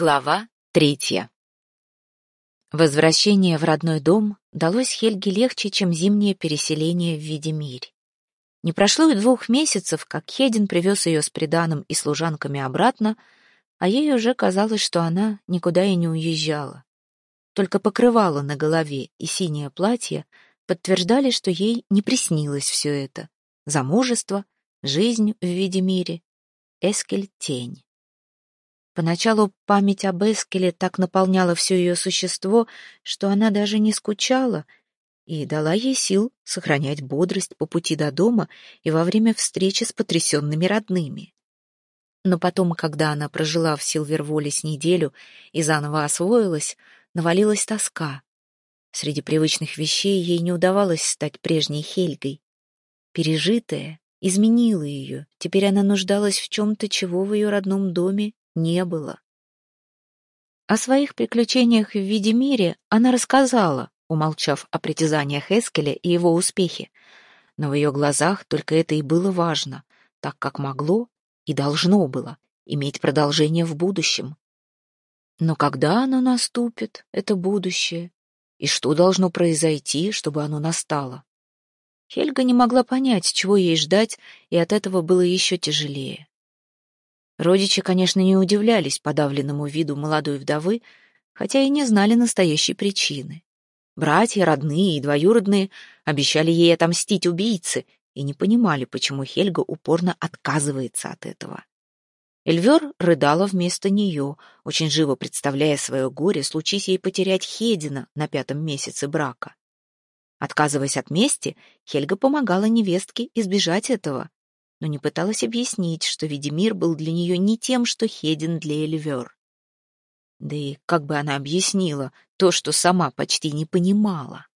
Глава третья. Возвращение в родной дом далось Хельге легче, чем зимнее переселение в Видимирь. Не прошло и двух месяцев, как Хедин привез ее с приданым и служанками обратно, а ей уже казалось, что она никуда и не уезжала. Только покрывало на голове и синее платье подтверждали, что ей не приснилось все это. Замужество, жизнь в Видимире, Эскель-тень. Поначалу память об Эскеле так наполняла все ее существо, что она даже не скучала и дала ей сил сохранять бодрость по пути до дома и во время встречи с потрясенными родными. Но потом, когда она прожила в Силверволе с неделю и заново освоилась, навалилась тоска. Среди привычных вещей ей не удавалось стать прежней Хельгой. Пережитое изменило ее, теперь она нуждалась в чем-то, чего в ее родном доме не было. О своих приключениях в виде мире она рассказала, умолчав о притязаниях Эскеля и его успехе. Но в ее глазах только это и было важно, так как могло и должно было иметь продолжение в будущем. Но когда оно наступит, это будущее, и что должно произойти, чтобы оно настало? Хельга не могла понять, чего ей ждать, и от этого было еще тяжелее. Родичи, конечно, не удивлялись подавленному виду молодой вдовы, хотя и не знали настоящей причины. Братья, родные и двоюродные обещали ей отомстить убийце и не понимали, почему Хельга упорно отказывается от этого. Эльвер рыдала вместо нее, очень живо представляя свое горе, случись ей потерять Хедина на пятом месяце брака. Отказываясь от мести, Хельга помогала невестке избежать этого, но не пыталась объяснить, что Ведимир был для нее не тем, что Хедин для Эльвер. Да и как бы она объяснила то, что сама почти не понимала?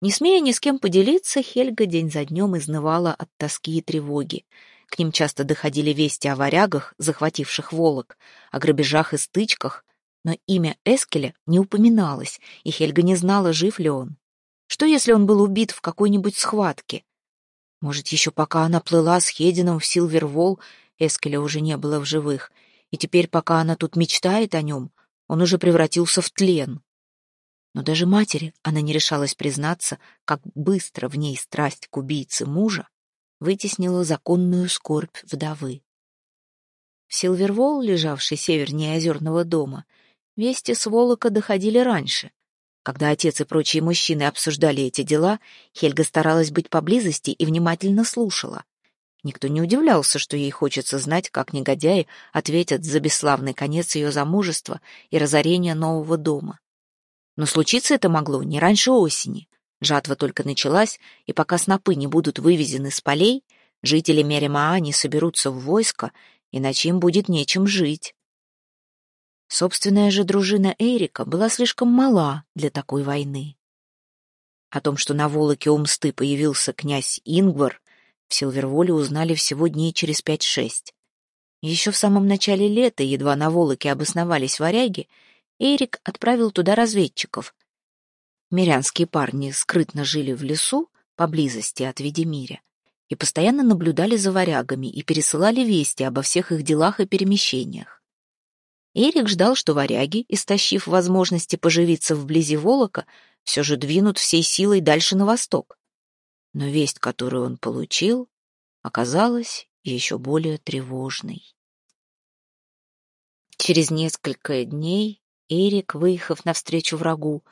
Не смея ни с кем поделиться, Хельга день за днем изнывала от тоски и тревоги. К ним часто доходили вести о варягах, захвативших Волок, о грабежах и стычках, но имя Эскеля не упоминалось, и Хельга не знала, жив ли он. Что, если он был убит в какой-нибудь схватке? Может, еще пока она плыла с Хедином в Силвервол, Эскеля уже не было в живых, и теперь, пока она тут мечтает о нем, он уже превратился в тлен. Но даже матери она не решалась признаться, как быстро в ней страсть к убийце мужа вытеснила законную скорбь вдовы. В Силвервол, лежавший севернее озерного дома, вести с Волока доходили раньше, когда отец и прочие мужчины обсуждали эти дела, Хельга старалась быть поблизости и внимательно слушала. Никто не удивлялся, что ей хочется знать, как негодяи ответят за бесславный конец ее замужества и разорения нового дома. Но случиться это могло не раньше осени. Жатва только началась, и пока снопы не будут вывезены с полей, жители Меремаа не соберутся в войско, иначе им будет нечем жить. Собственная же дружина Эрика была слишком мала для такой войны. О том, что на Волоке у мсты появился князь Ингвар, в Силверволе узнали всего дней через пять-шесть. Еще в самом начале лета, едва на Волоке обосновались варяги, Эрик отправил туда разведчиков. Мирянские парни скрытно жили в лесу, поблизости от Ведемиря, и постоянно наблюдали за варягами и пересылали вести обо всех их делах и перемещениях. Эрик ждал, что варяги, истощив возможности поживиться вблизи Волока, все же двинут всей силой дальше на восток. Но весть, которую он получил, оказалась еще более тревожной. Через несколько дней Эрик, выехав навстречу врагу,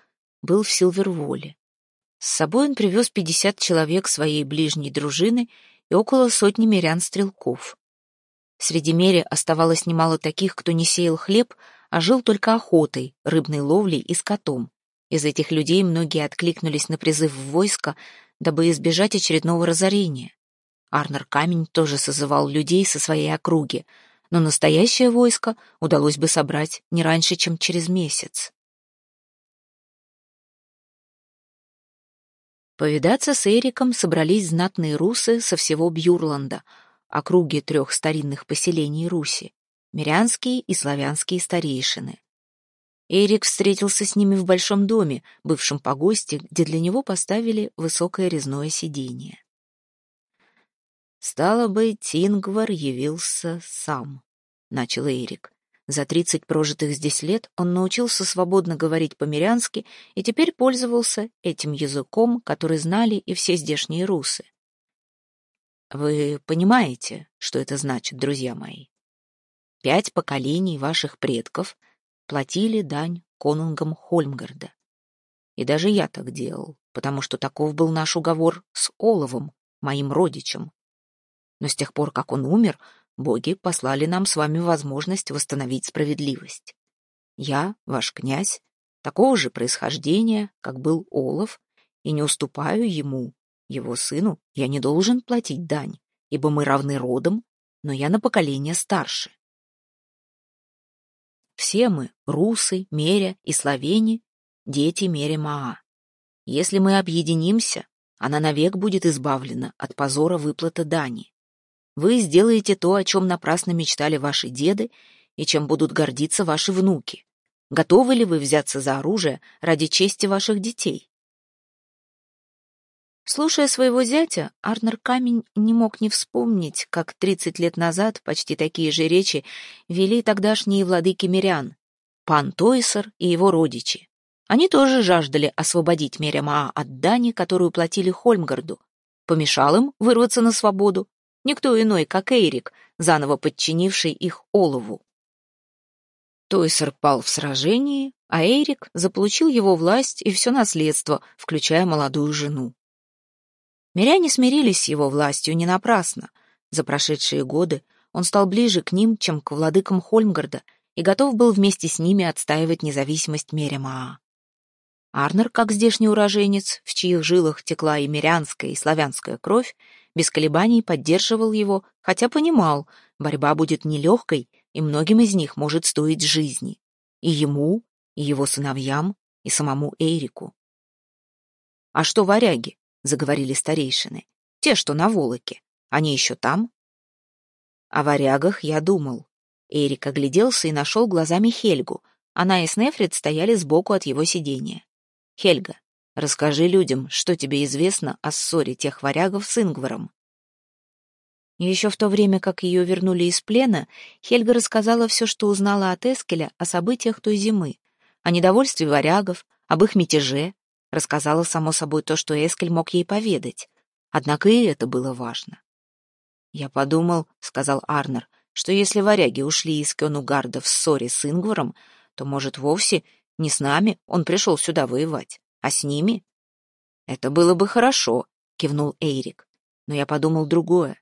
был в Силверволе. С собой он привез пятьдесят человек своей ближней дружины и около сотни мирян-стрелков. Среди мере оставалось немало таких, кто не сеял хлеб, а жил только охотой, рыбной ловлей и скотом. Из этих людей многие откликнулись на призыв в войско, дабы избежать очередного разорения. Арнер Камень тоже созывал людей со своей округи, но настоящее войско удалось бы собрать не раньше, чем через месяц. Повидаться с Эриком собрались знатные русы со всего Бьюрланда — округе трех старинных поселений Руси, мирянские и славянские старейшины. Эрик встретился с ними в большом доме, бывшем погосте, где для него поставили высокое резное сиденье. «Стало быть, Тингвар явился сам», — начал Эрик. За тридцать прожитых здесь лет он научился свободно говорить по-мирянски и теперь пользовался этим языком, который знали и все здешние русы. Вы понимаете, что это значит, друзья мои? Пять поколений ваших предков платили дань конунгам Хольмгарда. И даже я так делал, потому что таков был наш уговор с Оловом, моим родичем. Но с тех пор, как он умер, боги послали нам с вами возможность восстановить справедливость. Я, ваш князь, такого же происхождения, как был Олов, и не уступаю ему, его сыну, я не должен платить дань, ибо мы равны родом, но я на поколение старше. Все мы, русы, меря и словени, дети меря Маа. Если мы объединимся, она навек будет избавлена от позора выплаты дани. Вы сделаете то, о чем напрасно мечтали ваши деды и чем будут гордиться ваши внуки. Готовы ли вы взяться за оружие ради чести ваших детей? Слушая своего зятя, Арнер Камень не мог не вспомнить, как тридцать лет назад почти такие же речи вели тогдашние владыки мирян, пан Тойсер и его родичи. Они тоже жаждали освободить Мерямаа от дани, которую платили Хольмгарду. Помешал им вырваться на свободу никто иной, как Эйрик, заново подчинивший их Олову. Тойсер пал в сражении, а Эйрик заполучил его власть и все наследство, включая молодую жену. Миряне смирились с его властью не напрасно. За прошедшие годы он стал ближе к ним, чем к владыкам Хольмгарда, и готов был вместе с ними отстаивать независимость Меремаа. Арнер, как здешний уроженец, в чьих жилах текла и мирянская, и славянская кровь, без колебаний поддерживал его, хотя понимал, борьба будет нелегкой, и многим из них может стоить жизни. И ему, и его сыновьям, и самому Эрику. А что варяги? Заговорили старейшины. Те, что на Волоке. Они еще там? О варягах я думал. Эрик огляделся и нашел глазами Хельгу. Она и Снефрит стояли сбоку от его сидения. Хельга, расскажи людям, что тебе известно о ссоре тех варягов с Ингваром. Еще в то время, как ее вернули из плена, Хельга рассказала все, что узнала от Эскеля о событиях той зимы, о недовольстве варягов, об их мятеже, Рассказала, само собой, то, что Эскель мог ей поведать. Однако и это было важно. «Я подумал», — сказал Арнер, «что если варяги ушли из Кёнугарда в ссоре с Ингваром, то, может, вовсе не с нами он пришел сюда воевать, а с ними?» «Это было бы хорошо», — кивнул Эйрик. «Но я подумал другое.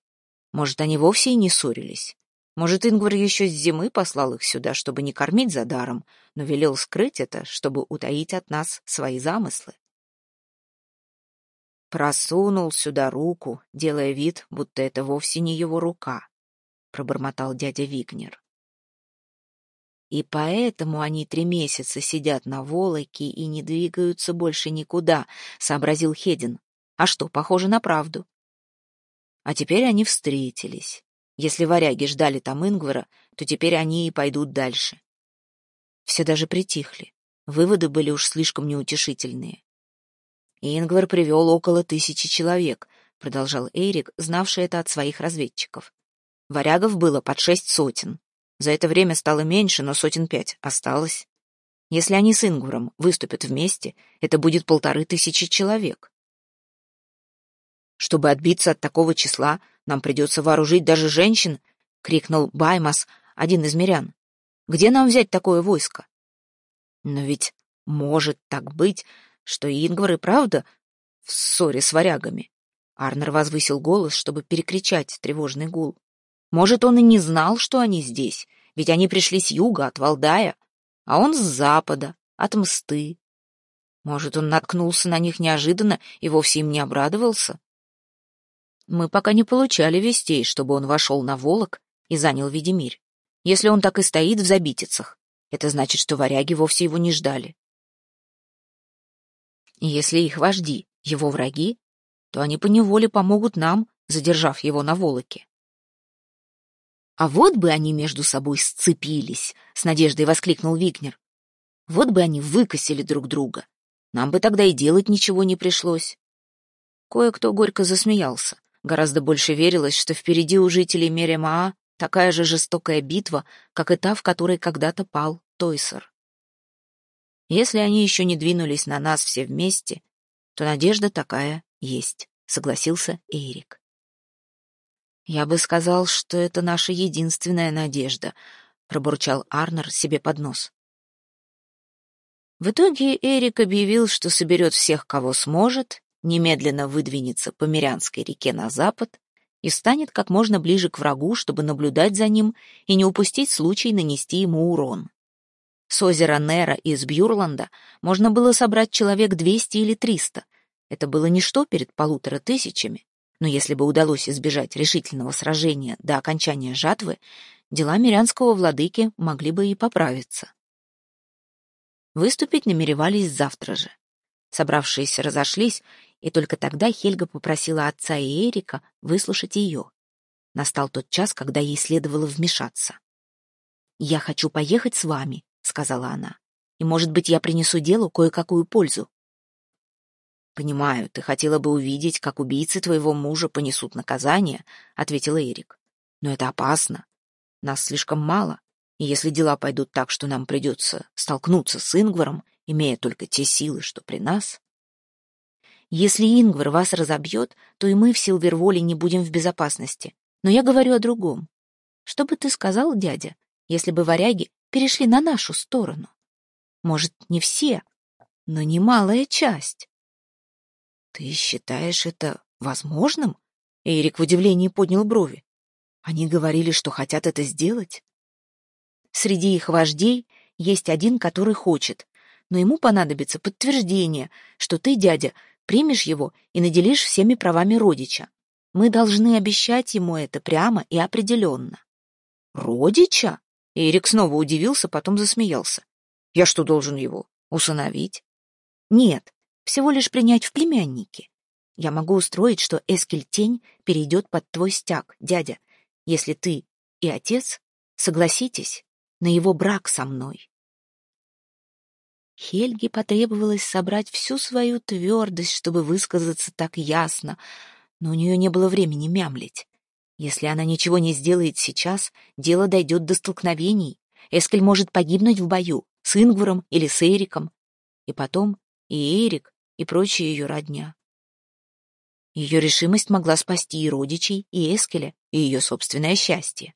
Может, они вовсе и не ссорились. Может, Ингвар еще с зимы послал их сюда, чтобы не кормить за даром, но велел скрыть это, чтобы утаить от нас свои замыслы. Просунул сюда руку, делая вид, будто это вовсе не его рука, пробормотал дядя Вигнер. И поэтому они три месяца сидят на Волоке и не двигаются больше никуда, сообразил Хедин. А что, похоже на правду. А теперь они встретились. Если варяги ждали там Ингвара, то теперь они и пойдут дальше. Все даже притихли. Выводы были уж слишком неутешительные. Ингвар привел около тысячи человек, продолжал Эйрик, знавший это от своих разведчиков. Варягов было под шесть сотен. За это время стало меньше, но сотен пять осталось. Если они с Ингваром выступят вместе, это будет полторы тысячи человек. Чтобы отбиться от такого числа, нам придется вооружить даже женщин, — крикнул Баймас, один из мирян. Где нам взять такое войско? Но ведь может так быть, что Ингвар и правда в ссоре с варягами. Арнер возвысил голос, чтобы перекричать тревожный гул. Может, он и не знал, что они здесь, ведь они пришли с юга, от Валдая, а он с запада, от Мсты. Может, он наткнулся на них неожиданно и вовсе им не обрадовался? Мы пока не получали вестей, чтобы он вошел на Волок и занял Ведемирь. Если он так и стоит в забитицах, это значит, что варяги вовсе его не ждали. И если их вожди — его враги, то они поневоле помогут нам, задержав его на Волоке. «А вот бы они между собой сцепились!» — с надеждой воскликнул Вигнер. «Вот бы они выкосили друг друга! Нам бы тогда и делать ничего не пришлось!» Кое-кто горько засмеялся. Гораздо больше верилось, что впереди у жителей Меремаа Такая же жестокая битва, как и та, в которой когда-то пал Тойсер. Если они еще не двинулись на нас все вместе, то надежда такая есть, согласился Эрик. Я бы сказал, что это наша единственная надежда, пробурчал Арнер себе под нос. В итоге Эрик объявил, что соберет всех, кого сможет, немедленно выдвинется по Мирянской реке на запад и станет как можно ближе к врагу, чтобы наблюдать за ним и не упустить случай нанести ему урон. С озера Нера из Бьюрланда можно было собрать человек 200 или 300. Это было ничто перед полутора тысячами, но если бы удалось избежать решительного сражения до окончания жатвы, дела мирянского владыки могли бы и поправиться. Выступить намеревались завтра же. Собравшиеся разошлись, и только тогда Хельга попросила отца и Эрика выслушать ее. Настал тот час, когда ей следовало вмешаться. «Я хочу поехать с вами», — сказала она, «и, может быть, я принесу делу кое-какую пользу». «Понимаю, ты хотела бы увидеть, как убийцы твоего мужа понесут наказание», — ответил Эрик. «Но это опасно. Нас слишком мало, и если дела пойдут так, что нам придется столкнуться с Ингваром, имея только те силы, что при нас...» «Если Ингвар вас разобьет, то и мы в Силверволе не будем в безопасности. Но я говорю о другом. Что бы ты сказал, дядя, если бы варяги перешли на нашу сторону? Может, не все, но немалая часть». «Ты считаешь это возможным?» Эрик в удивлении поднял брови. «Они говорили, что хотят это сделать?» Среди их вождей есть один, который хочет, но ему понадобится подтверждение, что ты, дядя, примешь его и наделишь всеми правами родича. Мы должны обещать ему это прямо и определенно. Родича? Эрик снова удивился, потом засмеялся. Я что, должен его усыновить? Нет, всего лишь принять в племянники. Я могу устроить, что Эскель Тень перейдет под твой стяг, дядя, если ты и отец согласитесь на его брак со мной. Хельге потребовалось собрать всю свою твердость, чтобы высказаться так ясно, но у нее не было времени мямлить. Если она ничего не сделает сейчас, дело дойдет до столкновений. Эскель может погибнуть в бою с Ингваром или с Эриком. И потом и Эрик, и прочие ее родня. Ее решимость могла спасти и родичей, и Эскеля, и ее собственное счастье.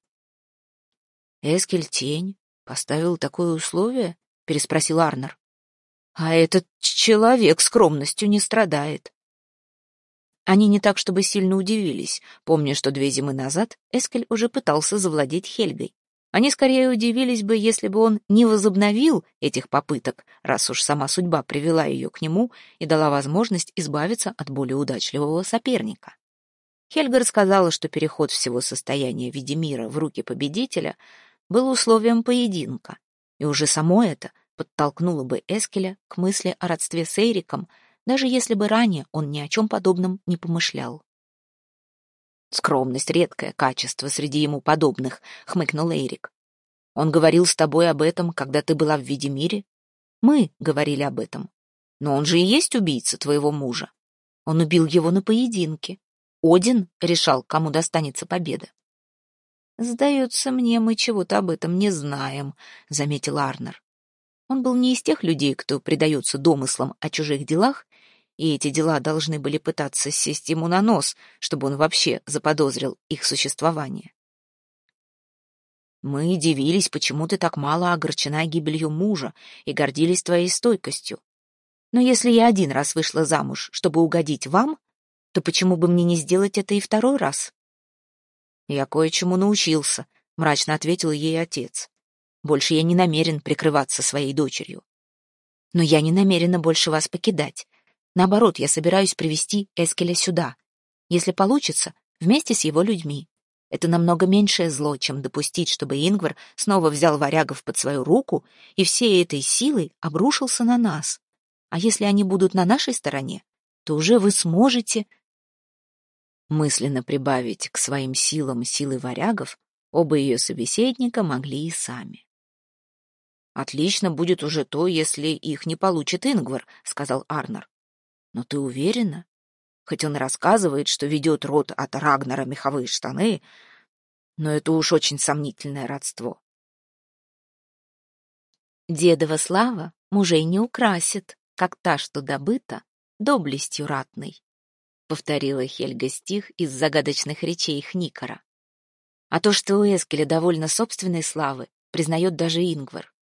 Эскель Тень поставил такое условие? переспросил Арнер. А этот человек скромностью не страдает. Они не так, чтобы сильно удивились, помня, что две зимы назад Эскель уже пытался завладеть Хельгой. Они скорее удивились бы, если бы он не возобновил этих попыток, раз уж сама судьба привела ее к нему и дала возможность избавиться от более удачливого соперника. Хельга рассказала, что переход всего состояния Ведемира в руки победителя был условием поединка, и уже само это подтолкнуло бы Эскеля к мысли о родстве с Эриком, даже если бы ранее он ни о чем подобном не помышлял. «Скромность — редкое качество среди ему подобных», — хмыкнул Эрик. «Он говорил с тобой об этом, когда ты была в Видимире?» «Мы говорили об этом. Но он же и есть убийца твоего мужа. Он убил его на поединке. Один решал, кому достанется победа». «Сдается мне, мы чего-то об этом не знаем», — заметил Арнер. Он был не из тех людей, кто предается домыслам о чужих делах и эти дела должны были пытаться сесть ему на нос, чтобы он вообще заподозрил их существование. Мы дивились, почему ты так мало огорчена гибелью мужа и гордились твоей стойкостью. Но если я один раз вышла замуж, чтобы угодить вам, то почему бы мне не сделать это и второй раз? Я кое-чему научился, мрачно ответил ей отец. Больше я не намерен прикрываться своей дочерью. Но я не намерена больше вас покидать. Наоборот, я собираюсь привести Эскеля сюда. Если получится, вместе с его людьми. Это намного меньшее зло, чем допустить, чтобы Ингвар снова взял варягов под свою руку и всей этой силой обрушился на нас. А если они будут на нашей стороне, то уже вы сможете... Мысленно прибавить к своим силам силы варягов оба ее собеседника могли и сами. «Отлично будет уже то, если их не получит Ингвар», — сказал Арнер. Но ты уверена? Хоть он рассказывает, что ведет род от Рагнера меховые штаны, Но это уж очень сомнительное родство. Дедова слава мужей не украсит, как та, что добыта, доблестью ратной, повторила Хельга стих из загадочных речей Хникара. А то, что у Эскеля довольно собственной славы, признает даже Ингвар.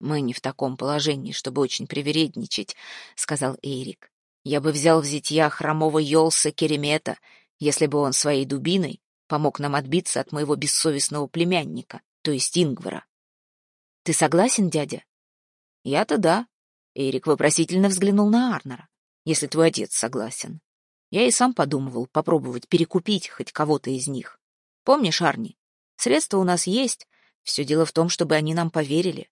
«Мы не в таком положении, чтобы очень привередничать», — сказал Эйрик. «Я бы взял в зятья хромого Йолса Керемета, если бы он своей дубиной помог нам отбиться от моего бессовестного племянника, то есть Ингвара. Ты согласен, дядя? Я-то да. Эрик вопросительно взглянул на Арнера. Если твой отец согласен. Я и сам подумывал попробовать перекупить хоть кого-то из них. Помнишь, Арни? Средства у нас есть. Все дело в том, чтобы они нам поверили.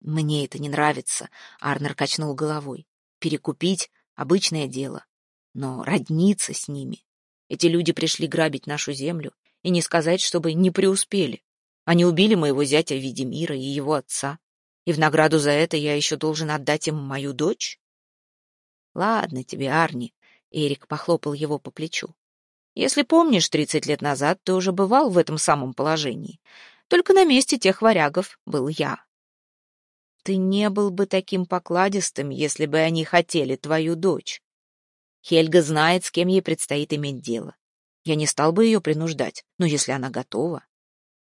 Мне это не нравится, Арнер качнул головой. Перекупить — обычное дело. Но родниться с ними. Эти люди пришли грабить нашу землю, и не сказать, чтобы не преуспели. Они убили моего зятя Видимира и его отца. И в награду за это я еще должен отдать им мою дочь? Ладно тебе, Арни, Эрик похлопал его по плечу. Если помнишь, тридцать лет назад ты уже бывал в этом самом положении. Только на месте тех варягов был я. Ты не был бы таким покладистым, если бы они хотели твою дочь. Хельга знает, с кем ей предстоит иметь дело. Я не стал бы ее принуждать, но если она готова...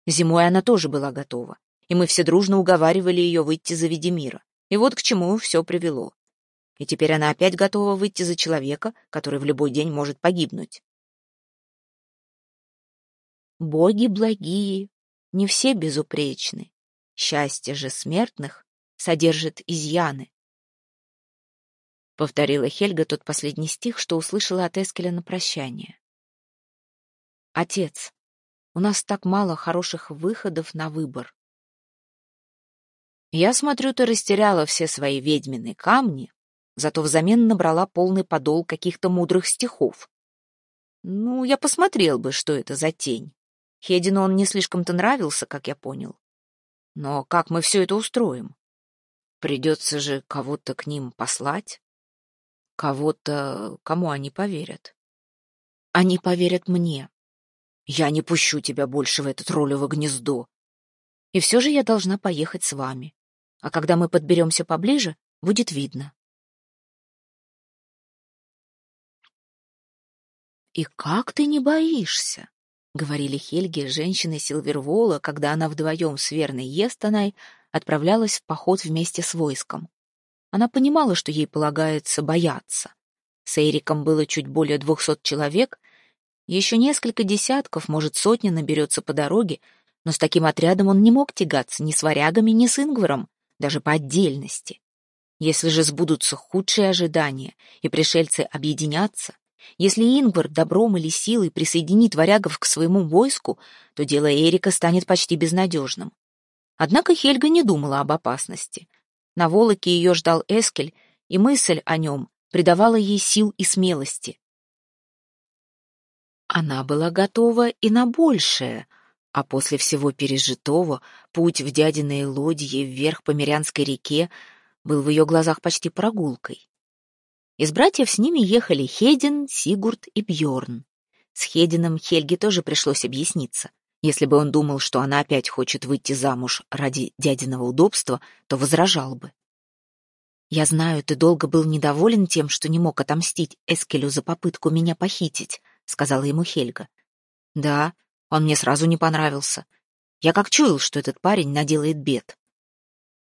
Зимой она тоже была готова, и мы все дружно уговаривали ее выйти за Ведемира. И вот к чему все привело. И теперь она опять готова выйти за человека, который в любой день может погибнуть. Боги благие, не все безупречны. Счастье же смертных содержит изъяны. Повторила Хельга тот последний стих, что услышала от Эскеля на прощание. Отец, у нас так мало хороших выходов на выбор. Я смотрю, ты растеряла все свои ведьмины камни, зато взамен набрала полный подол каких-то мудрых стихов. Ну, я посмотрел бы, что это за тень. Хедину он не слишком-то нравился, как я понял. Но как мы все это устроим? Придется же кого-то к ним послать. Кого-то, кому они поверят. Они поверят мне, я не пущу тебя больше в это троллево гнездо. И все же я должна поехать с вами. А когда мы подберемся поближе, будет видно. «И как ты не боишься?» — говорили Хельги, женщины Силвервола, когда она вдвоем с верной Естаной отправлялась в поход вместе с войском. Она понимала, что ей полагается бояться. С Эриком было чуть более двухсот человек, еще несколько десятков, может, сотня наберется по дороге, но с таким отрядом он не мог тягаться ни с варягами, ни с Ингваром, даже по отдельности. Если же сбудутся худшие ожидания, и пришельцы объединятся, если Ингвар добром или силой присоединит варягов к своему войску, то дело Эрика станет почти безнадежным. Однако Хельга не думала об опасности. На Волоке ее ждал Эскель, и мысль о нем придавала ей сил и смелости. Она была готова и на большее, а после всего пережитого путь в дядиной лодье вверх по Мирянской реке был в ее глазах почти прогулкой. Из братьев с ними ехали Хедин, Сигурд и Бьорн. С Хедином Хельге тоже пришлось объясниться. Если бы он думал, что она опять хочет выйти замуж ради дядиного удобства, то возражал бы. «Я знаю, ты долго был недоволен тем, что не мог отомстить Эскелю за попытку меня похитить», — сказала ему Хельга. «Да, он мне сразу не понравился. Я как чуял, что этот парень наделает бед.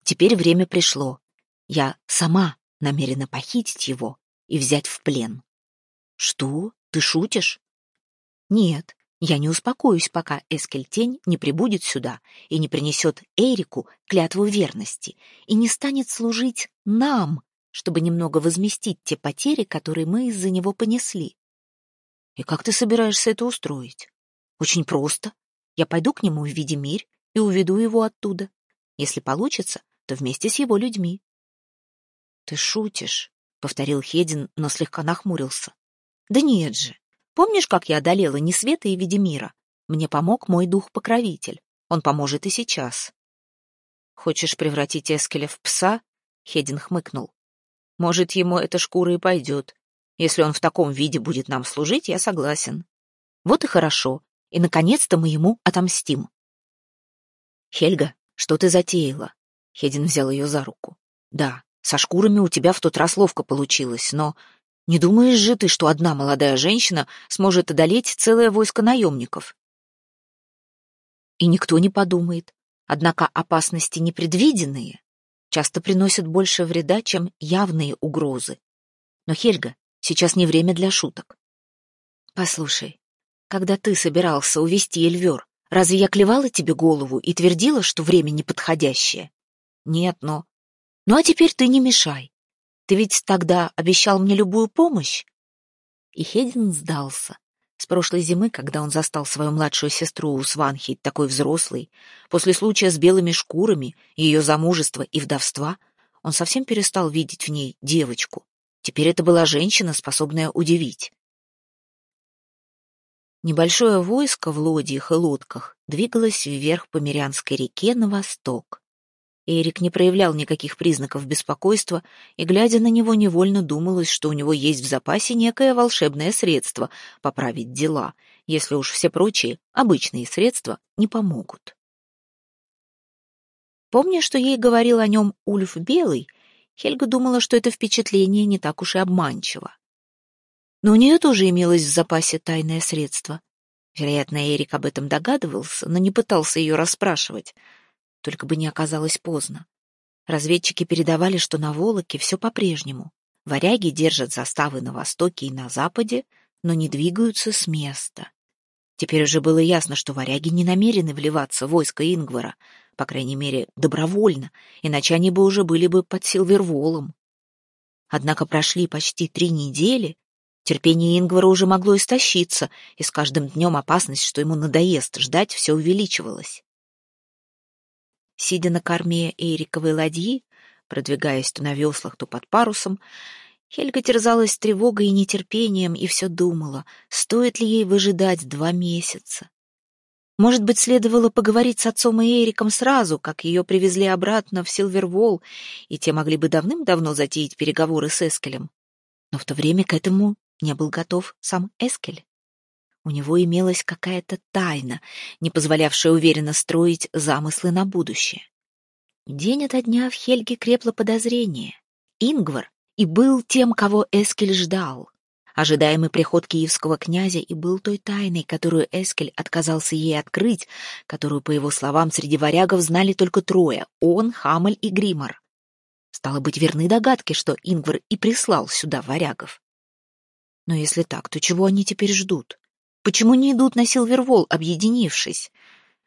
Теперь время пришло. Я сама намерена похитить его и взять в плен». «Что? Ты шутишь?» «Нет, я не успокоюсь, пока Эскельтень не прибудет сюда и не принесет Эрику клятву верности и не станет служить нам, чтобы немного возместить те потери, которые мы из-за него понесли. И как ты собираешься это устроить? Очень просто. Я пойду к нему в виде мирь и уведу его оттуда. Если получится, то вместе с его людьми. Ты шутишь, повторил Хедин, но слегка нахмурился. Да нет же. Помнишь, как я одолела Несвета и Ведемира? Мне помог мой дух-покровитель. Он поможет и сейчас. Хочешь превратить Эскеля в пса? Хедин хмыкнул. Может, ему эта шкура и пойдет. Если он в таком виде будет нам служить, я согласен. Вот и хорошо. и, наконец-то, мы ему отомстим. «Хельга, что ты затеяла?» Хедин взял ее за руку. «Да, со шкурами у тебя в тот раз ловко получилось, но не думаешь же ты, что одна молодая женщина сможет одолеть целое войско наемников?» И никто не подумает. Однако опасности непредвиденные часто приносят больше вреда, чем явные угрозы. Но, Хельга, сейчас не время для шуток. Послушай, когда ты собирался увести Эльвер, разве я клевала тебе голову и твердила, что время неподходящее? Нет, но... Ну а теперь ты не мешай. Ты ведь тогда обещал мне любую помощь. И Хедин сдался. С прошлой зимы, когда он застал свою младшую сестру у Сванхи, такой взрослой, после случая с белыми шкурами, ее замужества и вдовства, он совсем перестал видеть в ней девочку. Теперь это была женщина, способная удивить. Небольшое войско в лодьях и лодках двигалось вверх по Мирянской реке на восток. Эрик не проявлял никаких признаков беспокойства, и, глядя на него, невольно думалось, что у него есть в запасе некое волшебное средство поправить дела, если уж все прочие, обычные средства, не помогут. Помня, что ей говорил о нем Ульф Белый, Хельга думала, что это впечатление не так уж и обманчиво. Но у нее тоже имелось в запасе тайное средство. Вероятно, Эрик об этом догадывался, но не пытался ее расспрашивать. Только бы не оказалось поздно. Разведчики передавали, что на Волоке все по-прежнему. Варяги держат заставы на востоке и на западе, но не двигаются с места. Теперь уже было ясно, что варяги не намерены вливаться в войско Ингвара, по крайней мере, добровольно, иначе они бы уже были бы под Силверволом. Однако прошли почти три недели, Терпение Ингвара уже могло истощиться, и с каждым днем опасность, что ему надоест ждать, все увеличивалась. Сидя на корме Эриковой ладьи, продвигаясь то на веслах, то под парусом, Хельга терзалась тревогой и нетерпением и все думала, стоит ли ей выжидать два месяца. Может быть, следовало поговорить с отцом и Эриком сразу, как ее привезли обратно в Силвервол, и те могли бы давным-давно затеять переговоры с Эскелем. Но в то время к этому не был готов сам Эскель. У него имелась какая-то тайна, не позволявшая уверенно строить замыслы на будущее. День ото дня в Хельге крепло подозрение. Ингвар и был тем, кого Эскель ждал. Ожидаемый приход киевского князя и был той тайной, которую Эскель отказался ей открыть, которую, по его словам, среди варягов знали только трое — он, Хамель и Гримор. Стало быть, верны догадки, что Ингвар и прислал сюда варягов. Но если так, то чего они теперь ждут? Почему не идут на Силвервол, объединившись?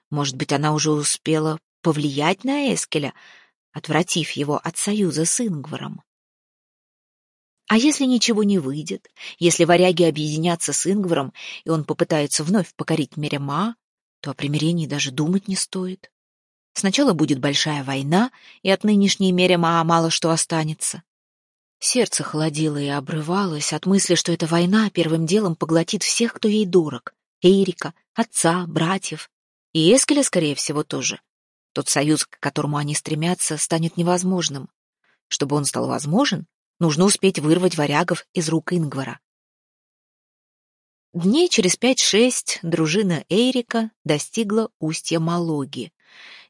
Может быть, она уже успела повлиять на Эскеля, отвратив его от союза с Ингваром? А если ничего не выйдет, если варяги объединятся с Ингваром, и он попытается вновь покорить Мерема, то о примирении даже думать не стоит. Сначала будет большая война, и от нынешней Мерема мало что останется. Сердце холодило и обрывалось от мысли, что эта война первым делом поглотит всех, кто ей дорог. Эрика, отца, братьев. И Эскеля, скорее всего, тоже. Тот союз, к которому они стремятся, станет невозможным. Чтобы он стал возможен, нужно успеть вырвать варягов из рук Ингвара. Дней через пять-шесть дружина Эйрика достигла устья Малоги.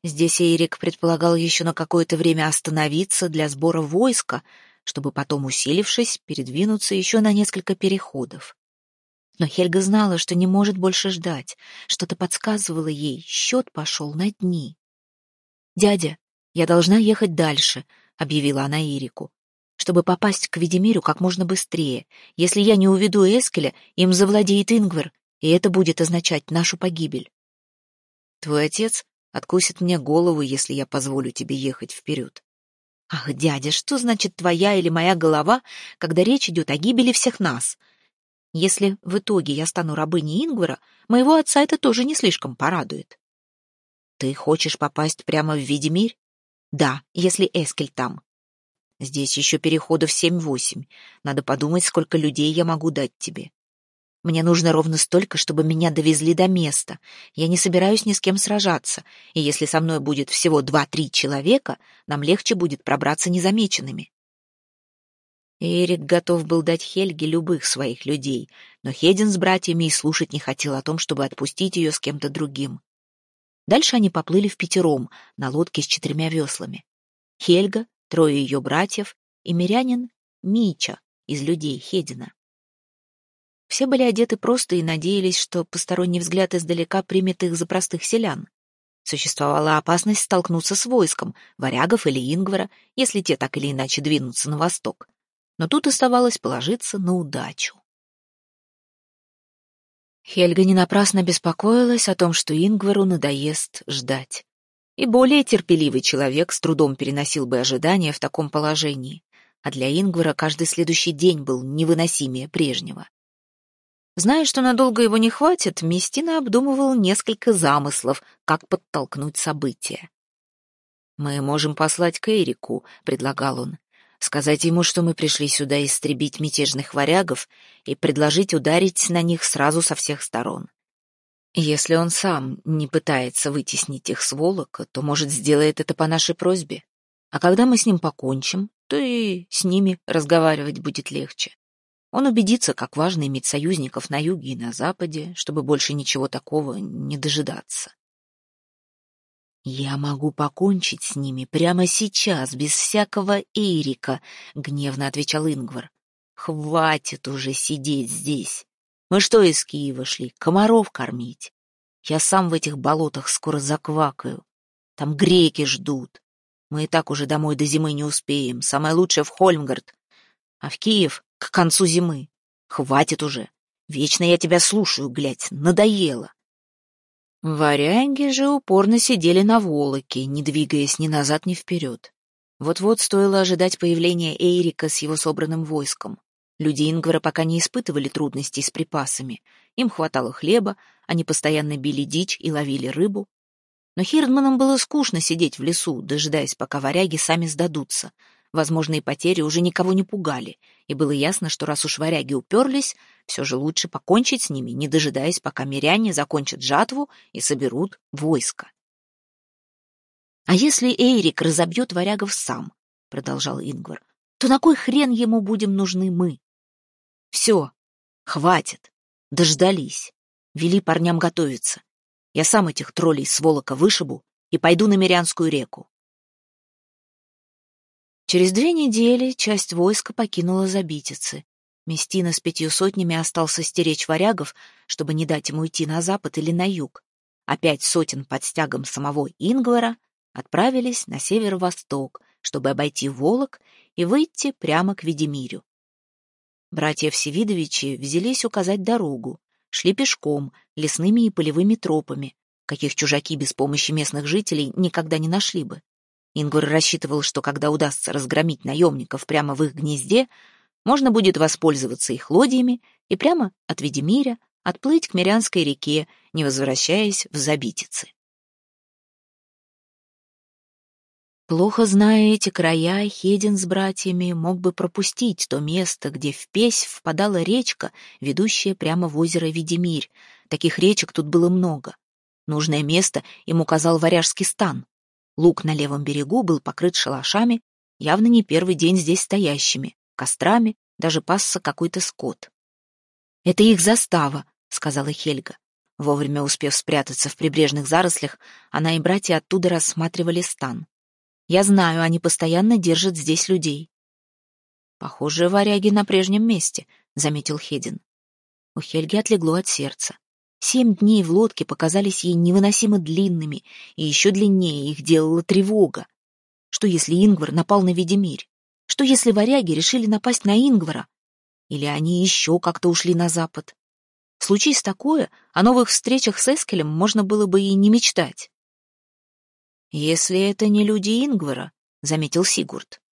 Здесь Эйрик предполагал еще на какое-то время остановиться для сбора войска, чтобы потом, усилившись, передвинуться еще на несколько переходов. Но Хельга знала, что не может больше ждать. Что-то подсказывало ей, счет пошел на дни. «Дядя, я должна ехать дальше», — объявила она Ирику, «чтобы попасть к Ведемирю как можно быстрее. Если я не уведу Эскеля, им завладеет Ингвар, и это будет означать нашу погибель». «Твой отец откусит мне голову, если я позволю тебе ехать вперед. Ах, дядя, что значит твоя или моя голова, когда речь идет о гибели всех нас? Если в итоге я стану рабыней Ингвара, моего отца это тоже не слишком порадует. Ты хочешь попасть прямо в Ведемирь? Да, если Эскель там. Здесь еще переходов семь-восемь. Надо подумать, сколько людей я могу дать тебе. Мне нужно ровно столько, чтобы меня довезли до места. Я не собираюсь ни с кем сражаться, и если со мной будет всего два-три человека, нам легче будет пробраться незамеченными. Эрик готов был дать Хельге любых своих людей, но Хедин с братьями и слушать не хотел о том, чтобы отпустить ее с кем-то другим. Дальше они поплыли в пятером на лодке с четырьмя веслами. Хельга, трое ее братьев и мирянин Мича из людей Хедина. Все были одеты просто и надеялись, что посторонний взгляд издалека примет их за простых селян. Существовала опасность столкнуться с войском, варягов или ингвара, если те так или иначе двинутся на восток но тут оставалось положиться на удачу. Хельга не напрасно беспокоилась о том, что Ингвару надоест ждать. И более терпеливый человек с трудом переносил бы ожидания в таком положении, а для Ингвара каждый следующий день был невыносимее прежнего. Зная, что надолго его не хватит, Местина обдумывал несколько замыслов, как подтолкнуть события. «Мы можем послать к Эрику», — предлагал он. Сказать ему, что мы пришли сюда истребить мятежных варягов и предложить ударить на них сразу со всех сторон. Если он сам не пытается вытеснить их с Волока, то, может, сделает это по нашей просьбе. А когда мы с ним покончим, то и с ними разговаривать будет легче. Он убедится, как важно иметь союзников на юге и на западе, чтобы больше ничего такого не дожидаться. «Я могу покончить с ними прямо сейчас, без всякого Эрика», — гневно отвечал Ингвар. «Хватит уже сидеть здесь. Мы что из Киева шли? Комаров кормить? Я сам в этих болотах скоро заквакаю. Там греки ждут. Мы и так уже домой до зимы не успеем. Самое лучшее в Хольмгард. А в Киев к концу зимы. Хватит уже. Вечно я тебя слушаю, глядь, надоело. Варяги же упорно сидели на волоке, не двигаясь ни назад, ни вперед. Вот-вот стоило ожидать появления Эйрика с его собранным войском. Люди Ингвара пока не испытывали трудностей с припасами. Им хватало хлеба, они постоянно били дичь и ловили рыбу. Но Хирдманам было скучно сидеть в лесу, дожидаясь, пока варяги сами сдадутся. Возможные потери уже никого не пугали, и было ясно, что раз уж варяги уперлись, все же лучше покончить с ними, не дожидаясь, пока миряне закончат жатву и соберут войско. «А если Эйрик разобьет варягов сам?» — продолжал Ингвар. «То на кой хрен ему будем нужны мы?» «Все, хватит, дождались. Вели парням готовиться. Я сам этих троллей с волока вышибу и пойду на Мирянскую реку. Через две недели часть войска покинула Забитицы. Местина с пятью сотнями остался стеречь варягов, чтобы не дать ему идти на запад или на юг, а пять сотен под стягом самого Ингвара отправились на северо-восток, чтобы обойти Волок и выйти прямо к Ведемирю. Братья Всевидовичи взялись указать дорогу, шли пешком, лесными и полевыми тропами, каких чужаки без помощи местных жителей никогда не нашли бы. Ингвар рассчитывал, что когда удастся разгромить наемников прямо в их гнезде, можно будет воспользоваться их лодьями и прямо от Ведемиря отплыть к Мирянской реке, не возвращаясь в Забитицы. Плохо зная эти края, Хедин с братьями мог бы пропустить то место, где в Песь впадала речка, ведущая прямо в озеро Ведемирь. Таких речек тут было много. Нужное место им указал варяжский стан. Луг на левом берегу был покрыт шалашами, явно не первый день здесь стоящими, кострами, даже пасся какой-то скот. «Это их застава», — сказала Хельга. Вовремя успев спрятаться в прибрежных зарослях, она и братья оттуда рассматривали стан. «Я знаю, они постоянно держат здесь людей». «Похоже, варяги на прежнем месте», — заметил Хедин. У Хельги отлегло от сердца. Семь дней в лодке показались ей невыносимо длинными, и еще длиннее их делала тревога. Что если Ингвар напал на Ведемирь? Что если варяги решили напасть на Ингвара? Или они еще как-то ушли на запад? Случись такое, о новых встречах с Эскелем можно было бы и не мечтать. «Если это не люди Ингвара», — заметил Сигурд.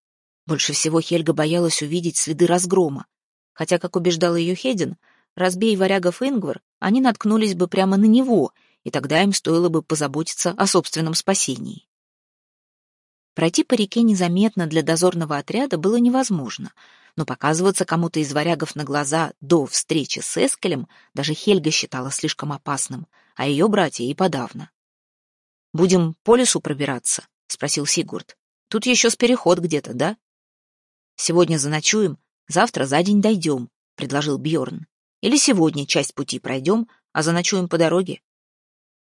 Больше всего Хельга боялась увидеть следы разгрома, хотя, как убеждал ее Хедин, Разбей варягов Ингвар, они наткнулись бы прямо на него, и тогда им стоило бы позаботиться о собственном спасении. Пройти по реке незаметно для дозорного отряда было невозможно, но показываться кому-то из варягов на глаза до встречи с Эскелем даже Хельга считала слишком опасным, а ее братья и подавно. «Будем по лесу пробираться?» — спросил Сигурд. «Тут еще с переход где-то, да?» «Сегодня заночуем, Завтра за день дойдем, предложил Бьорн. Или сегодня часть пути пройдем, а заночуем по дороге.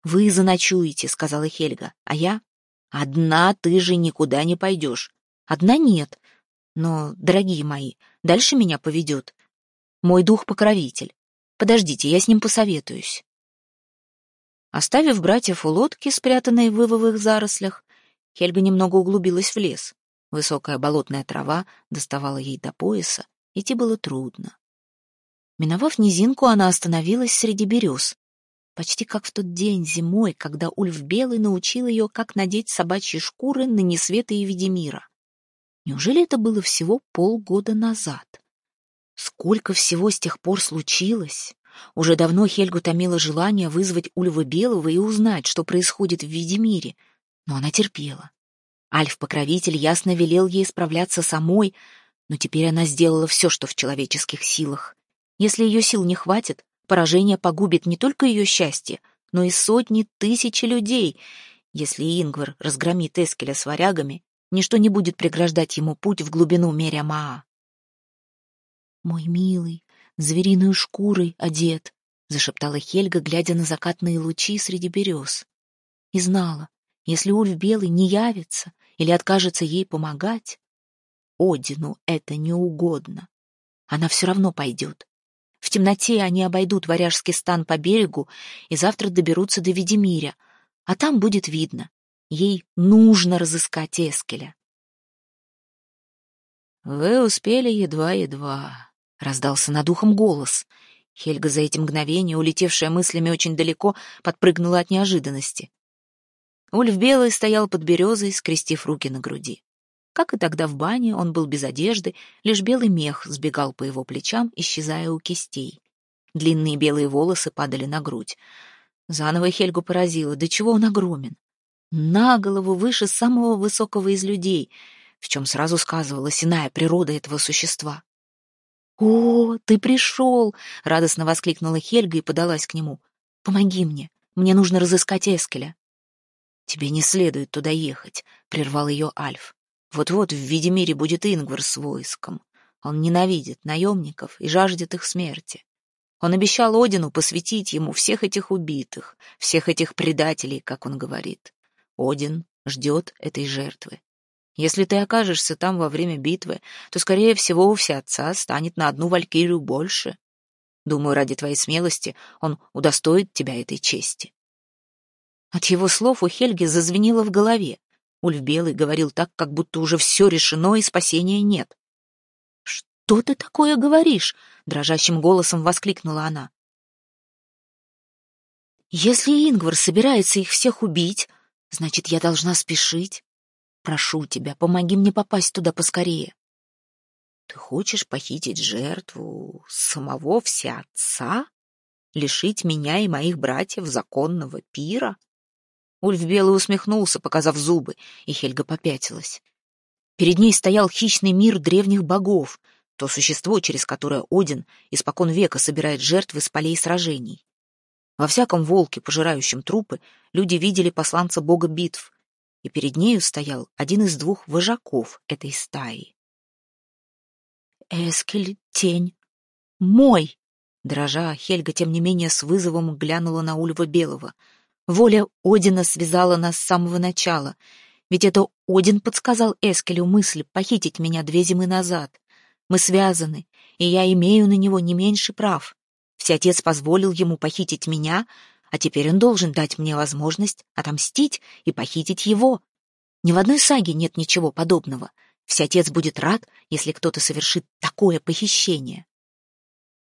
Вы заночуете, сказала Хельга, а я? Одна ты же никуда не пойдешь. Одна нет. Но, дорогие мои, дальше меня поведет. Мой дух-покровитель. Подождите, я с ним посоветуюсь. Оставив братьев у лодки, спрятанной в вывовых зарослях, Хельга немного углубилась в лес. Высокая болотная трава доставала ей до пояса, идти было трудно. Миновав низинку, она остановилась среди берез. Почти как в тот день зимой, когда Ульф Белый научил ее, как надеть собачьи шкуры на Несвета и Ведемира. Неужели это было всего полгода назад? Сколько всего с тех пор случилось? Уже давно Хельгу томило желание вызвать Ульва Белого и узнать, что происходит в Ведемире, но она терпела. Альф-покровитель ясно велел ей справляться самой, но теперь она сделала все, что в человеческих силах. Если ее сил не хватит, поражение погубит не только ее счастье, но и сотни тысяч людей. Если Ингвар разгромит Эскеля с варягами, ничто не будет преграждать ему путь в глубину Мерямаа. «Мой милый, звериную шкурой одет», — зашептала Хельга, глядя на закатные лучи среди берез. И знала, если Ульф Белый не явится или откажется ей помогать, Одину это не угодно. Она все равно пойдет. В темноте они обойдут варяжский стан по берегу и завтра доберутся до Ведемиря, а там будет видно. Ей нужно разыскать Эскеля. «Вы успели едва-едва», — раздался над ухом голос. Хельга за эти мгновения, улетевшая мыслями очень далеко, подпрыгнула от неожиданности. Ульф Белый стоял под березой, скрестив руки на груди. Как и тогда в бане, он был без одежды, лишь белый мех сбегал по его плечам, исчезая у кистей. Длинные белые волосы падали на грудь. Заново Хельгу поразило, до чего он огромен. На голову выше самого высокого из людей, в чем сразу сказывалась иная природа этого существа. «О, ты пришел!» — радостно воскликнула Хельга и подалась к нему. «Помоги мне, мне нужно разыскать Эскеля». «Тебе не следует туда ехать», — прервал ее Альф. «Вот-вот в Видимире будет Ингвар с войском. Он ненавидит наемников и жаждет их смерти. Он обещал Одину посвятить ему всех этих убитых, всех этих предателей, как он говорит. Один ждет этой жертвы. Если ты окажешься там во время битвы, то, скорее всего, у всеотца станет на одну валькирию больше. Думаю, ради твоей смелости он удостоит тебя этой чести. От его слов у Хельги зазвенело в голове. Ульф Белый говорил так, как будто уже все решено и спасения нет. «Что ты такое говоришь?» — дрожащим голосом воскликнула она. «Если Ингвар собирается их всех убить, значит, я должна спешить. Прошу тебя, помоги мне попасть туда поскорее». «Ты хочешь похитить жертву самого всеотца? Лишить меня и моих братьев законного пира?» Ульф Белый усмехнулся, показав зубы, и Хельга попятилась. Перед ней стоял хищный мир древних богов, то существо, через которое Один испокон века собирает жертвы с полей сражений. Во всяком волке, пожирающем трупы, люди видели посланца бога битв, и перед нею стоял один из двух вожаков этой стаи. «Эскель, тень, мой!» Дрожа, Хельга, тем не менее, с вызовом глянула на Ульва Белого — Воля Одина связала нас с самого начала. Ведь это Один подсказал Эскелю мысль похитить меня две зимы назад. Мы связаны, и я имею на него не меньше прав. Всеотец позволил ему похитить меня, а теперь он должен дать мне возможность отомстить и похитить его. Ни в одной саге нет ничего подобного. Всеотец будет рад, если кто-то совершит такое похищение.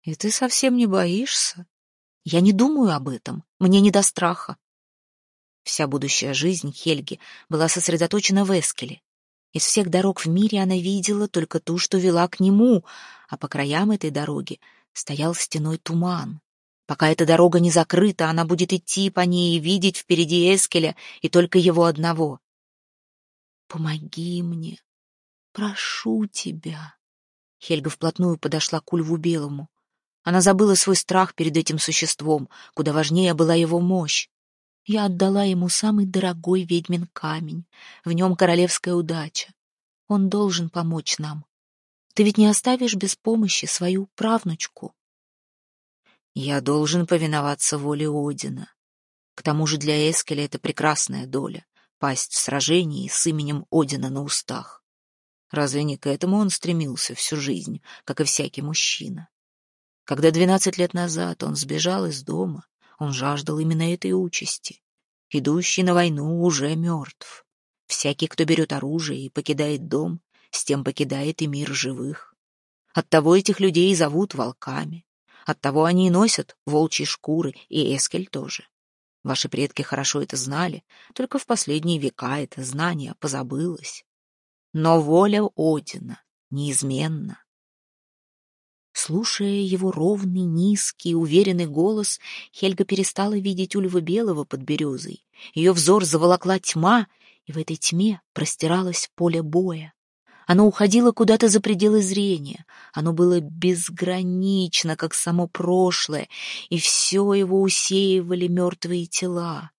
И ты совсем не боишься? Я не думаю об этом, мне не до страха. Вся будущая жизнь Хельги была сосредоточена в Эскеле. Из всех дорог в мире она видела только ту, что вела к нему, а по краям этой дороги стоял стеной туман. Пока эта дорога не закрыта, она будет идти по ней и видеть впереди Эскеля и только его одного. «Помоги мне, прошу тебя». Хельга вплотную подошла к Ульву Белому. Она забыла свой страх перед этим существом, куда важнее была его мощь. Я отдала ему самый дорогой ведьмин камень, в нем королевская удача. Он должен помочь нам. Ты ведь не оставишь без помощи свою правнучку. Я должен повиноваться воле Одина. К тому же для Эскеля это прекрасная доля — пасть в сражении с именем Одина на устах. Разве не к этому он стремился всю жизнь, как и всякий мужчина? Когда двенадцать лет назад он сбежал из дома, он жаждал именно этой участи. Идущий на войну уже мертв. Всякий, кто берет оружие и покидает дом, с тем покидает и мир живых. Оттого этих людей и зовут волками. Оттого они и носят волчьи шкуры, и Эскель тоже. Ваши предки хорошо это знали, только в последние века это знание позабылось. Но воля Одина неизменна. Слушая его ровный, низкий, уверенный голос, Хельга перестала видеть Ульва Белого под березой. Ее взор заволокла тьма, и в этой тьме простиралось поле боя. Оно уходило куда-то за пределы зрения. Оно было безгранично, как само прошлое, и все его усеивали мертвые тела.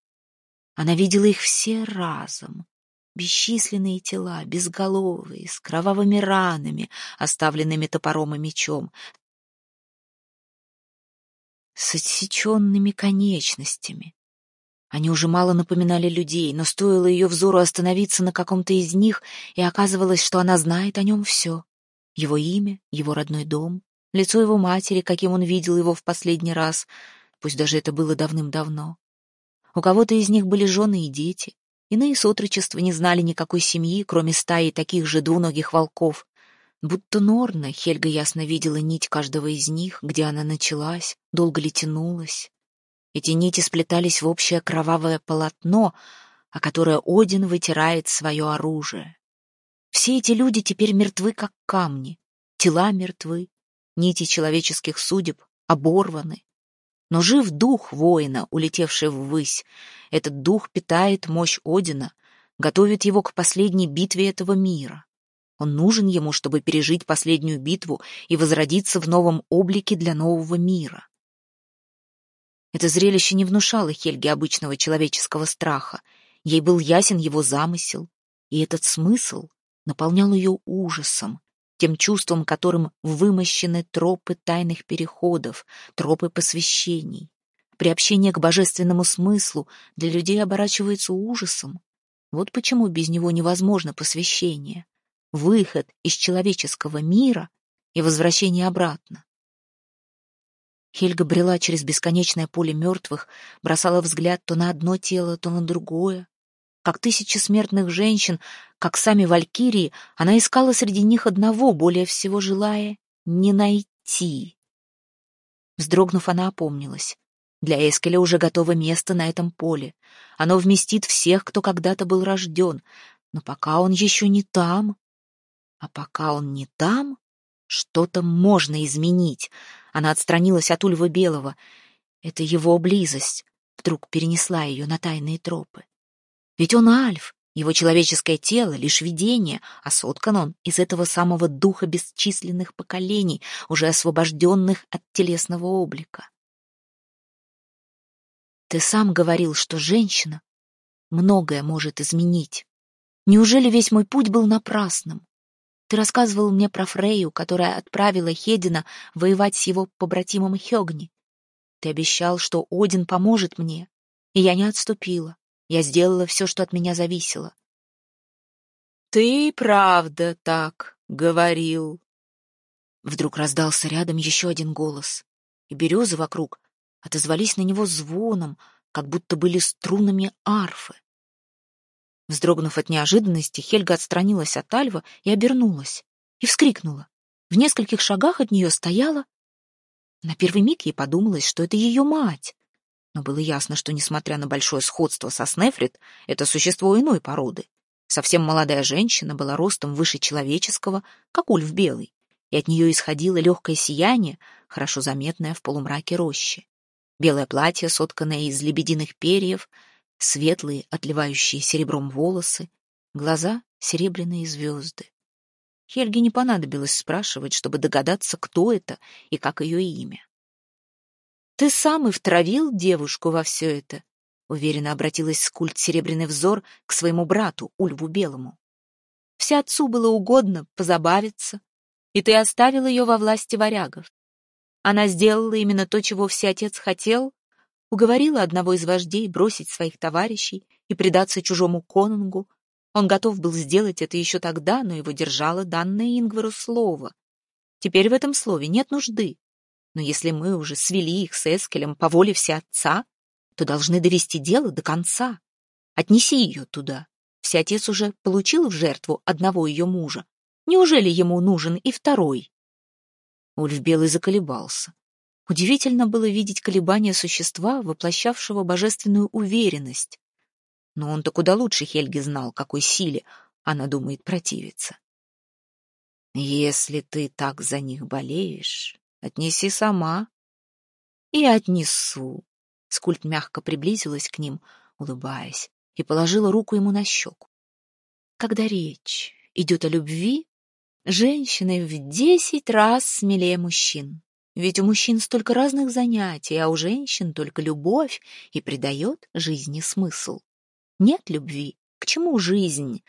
Она видела их все разом. Бесчисленные тела, безголовые, с кровавыми ранами, оставленными топором и мечом, с отсеченными конечностями, они уже мало напоминали людей, но стоило ее взору остановиться на каком-то из них, и оказывалось, что она знает о нем все. Его имя, его родной дом, лицо его матери, каким он видел его в последний раз, пусть даже это было давным-давно. У кого-то из них были жены и дети, иные с отрочества не знали никакой семьи, кроме стаи таких же двуногих волков. Будто Норна, Хельга ясно видела нить каждого из них, где она началась, долго ли тянулась. Эти нити сплетались в общее кровавое полотно, о которое Один вытирает свое оружие. Все эти люди теперь мертвы, как камни, тела мертвы, нити человеческих судеб оборваны. Но жив дух воина, улетевший ввысь. Этот дух питает мощь Одина, готовит его к последней битве этого мира. Он нужен ему, чтобы пережить последнюю битву и возродиться в новом облике для нового мира. Это зрелище не внушало Хельге обычного человеческого страха. Ей был ясен его замысел, и этот смысл наполнял ее ужасом, тем чувством, которым вымощены тропы тайных переходов, тропы посвящений. Приобщение к божественному смыслу для людей оборачивается ужасом. Вот почему без него невозможно посвящение, выход из человеческого мира и возвращение обратно. Хельга брела через бесконечное поле мертвых, бросала взгляд то на одно тело, то на другое. Как тысячи смертных женщин, как сами валькирии, она искала среди них одного, более всего желая не найти. Вздрогнув, она опомнилась. Для Эскеля уже готово место на этом поле. Оно вместит всех, кто когда-то был рожден. Но пока он еще не там. А пока он не там, что-то можно изменить. Она отстранилась от Ульва Белого. Это его близость вдруг перенесла ее на тайные тропы. Ведь он Альф, его человеческое тело — лишь видение, а соткан он из этого самого духа бесчисленных поколений, уже освобожденных от телесного облика. Ты сам говорил, что женщина многое может изменить. Неужели весь мой путь был напрасным? Ты рассказывал мне про Фрейю, которая отправила Хедина воевать с его побратимом Хёгни. Ты обещал, что Один поможет мне, и я не отступила. Я сделала все, что от меня зависело. Ты правда так говорил. Вдруг раздался рядом еще один голос, и березы вокруг отозвались на него звоном, как будто были струнами арфы. Вздрогнув от неожиданности, Хельга отстранилась от Альва и обернулась. И вскрикнула. В нескольких шагах от нее стояла... На первый миг ей подумалось, что это ее мать. Но было ясно, что, несмотря на большое сходство со Снефрит, это существо иной породы. Совсем молодая женщина была ростом выше человеческого, как ульф белый, и от нее исходило легкое сияние, хорошо заметное в полумраке рощи. Белое платье, сотканное из лебединых перьев — светлые, отливающие серебром волосы, глаза — серебряные звезды. Хельге не понадобилось спрашивать, чтобы догадаться, кто это и как ее имя. «Ты сам и втравил девушку во все это», — уверенно обратилась скульт Серебряный взор к своему брату, Ульву Белому. «Все отцу было угодно позабавиться, и ты оставил ее во власти варягов. Она сделала именно то, чего всеотец хотел, уговорила одного из вождей бросить своих товарищей и предаться чужому конунгу. Он готов был сделать это еще тогда, но его держало данное Ингвару слово. Теперь в этом слове нет нужды. Но если мы уже свели их с Эскелем по воле всеотца, то должны довести дело до конца. Отнеси ее туда. Всеотец уже получил в жертву одного ее мужа. Неужели ему нужен и второй? Ульф Белый заколебался. Удивительно было видеть колебания существа, воплощавшего божественную уверенность. Но он-то куда лучше Хельги знал, какой силе она думает противиться. «Если ты так за них болеешь, отнеси сама». «И отнесу». Скульт мягко приблизилась к ним, улыбаясь, и положила руку ему на щеку. Когда речь идет о любви, женщины в десять раз смелее мужчин. Ведь у мужчин столько разных занятий, а у женщин только любовь и придает жизни смысл. Нет любви. К чему жизнь?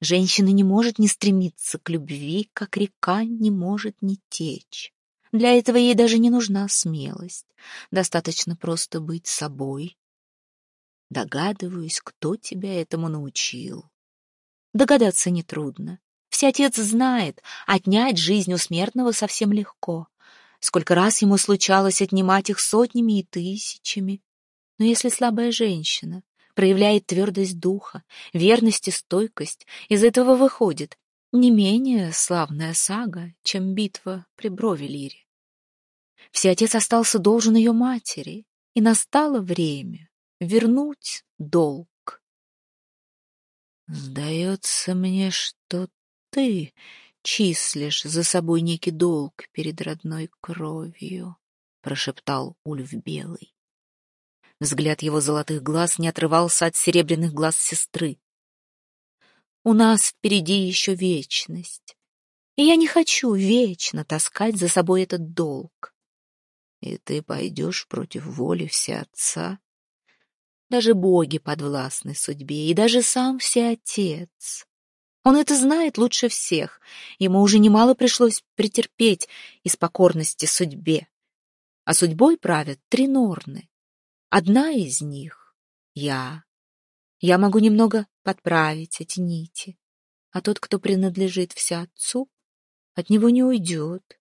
Женщина не может не стремиться к любви, как река не может не течь. Для этого ей даже не нужна смелость. Достаточно просто быть собой. Догадываюсь, кто тебя этому научил. Догадаться нетрудно. Всеотец знает, отнять жизнь у смертного совсем легко. Сколько раз ему случалось отнимать их сотнями и тысячами. Но если слабая женщина проявляет твердость духа, верность и стойкость, из этого выходит не менее славная сага, чем битва при Бровелире. Всеотец остался должен ее матери, и настало время вернуть долг. «Сдается мне, что ты числишь за собой некий долг перед родной кровью», — прошептал Ульф Белый. Взгляд его золотых глаз не отрывался от серебряных глаз сестры. «У нас впереди еще вечность, и я не хочу вечно таскать за собой этот долг. И ты пойдешь против воли Всеотца?» Даже боги подвластны судьбе, и даже сам Всеотец. Он это знает лучше всех. Ему уже немало пришлось претерпеть из покорности судьбе. А судьбой правят три норны. Одна из них — я. Я могу немного подправить эти нити. А тот, кто принадлежит всеотцу, от него не уйдет.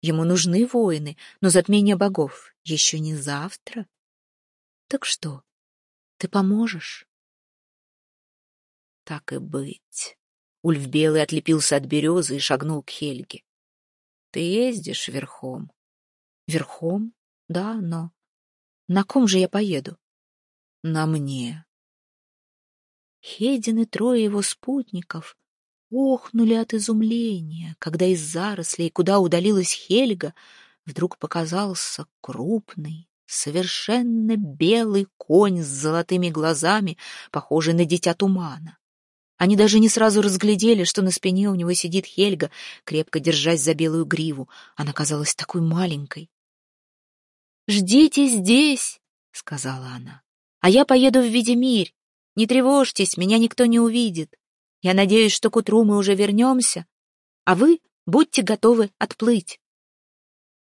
Ему нужны воины, но затмение богов еще не завтра. Так что, ты поможешь? Так и быть. Ульф Белый отлепился от березы и шагнул к Хельге. Ты ездишь верхом? Верхом? Да, но... На ком же я поеду? На мне. Хедин и трое его спутников охнули от изумления, когда из зарослей, куда удалилась Хельга, вдруг показался крупный, совершенно белый конь с золотыми глазами, похожий на дитя тумана. Они даже не сразу разглядели, что на спине у него сидит Хельга, крепко держась за белую гриву. Она казалась такой маленькой. «Ждите здесь!» — сказала она. «А я поеду в Видимирь. Не тревожьтесь, меня никто не увидит. Я надеюсь, что к утру мы уже вернемся, а вы будьте готовы отплыть».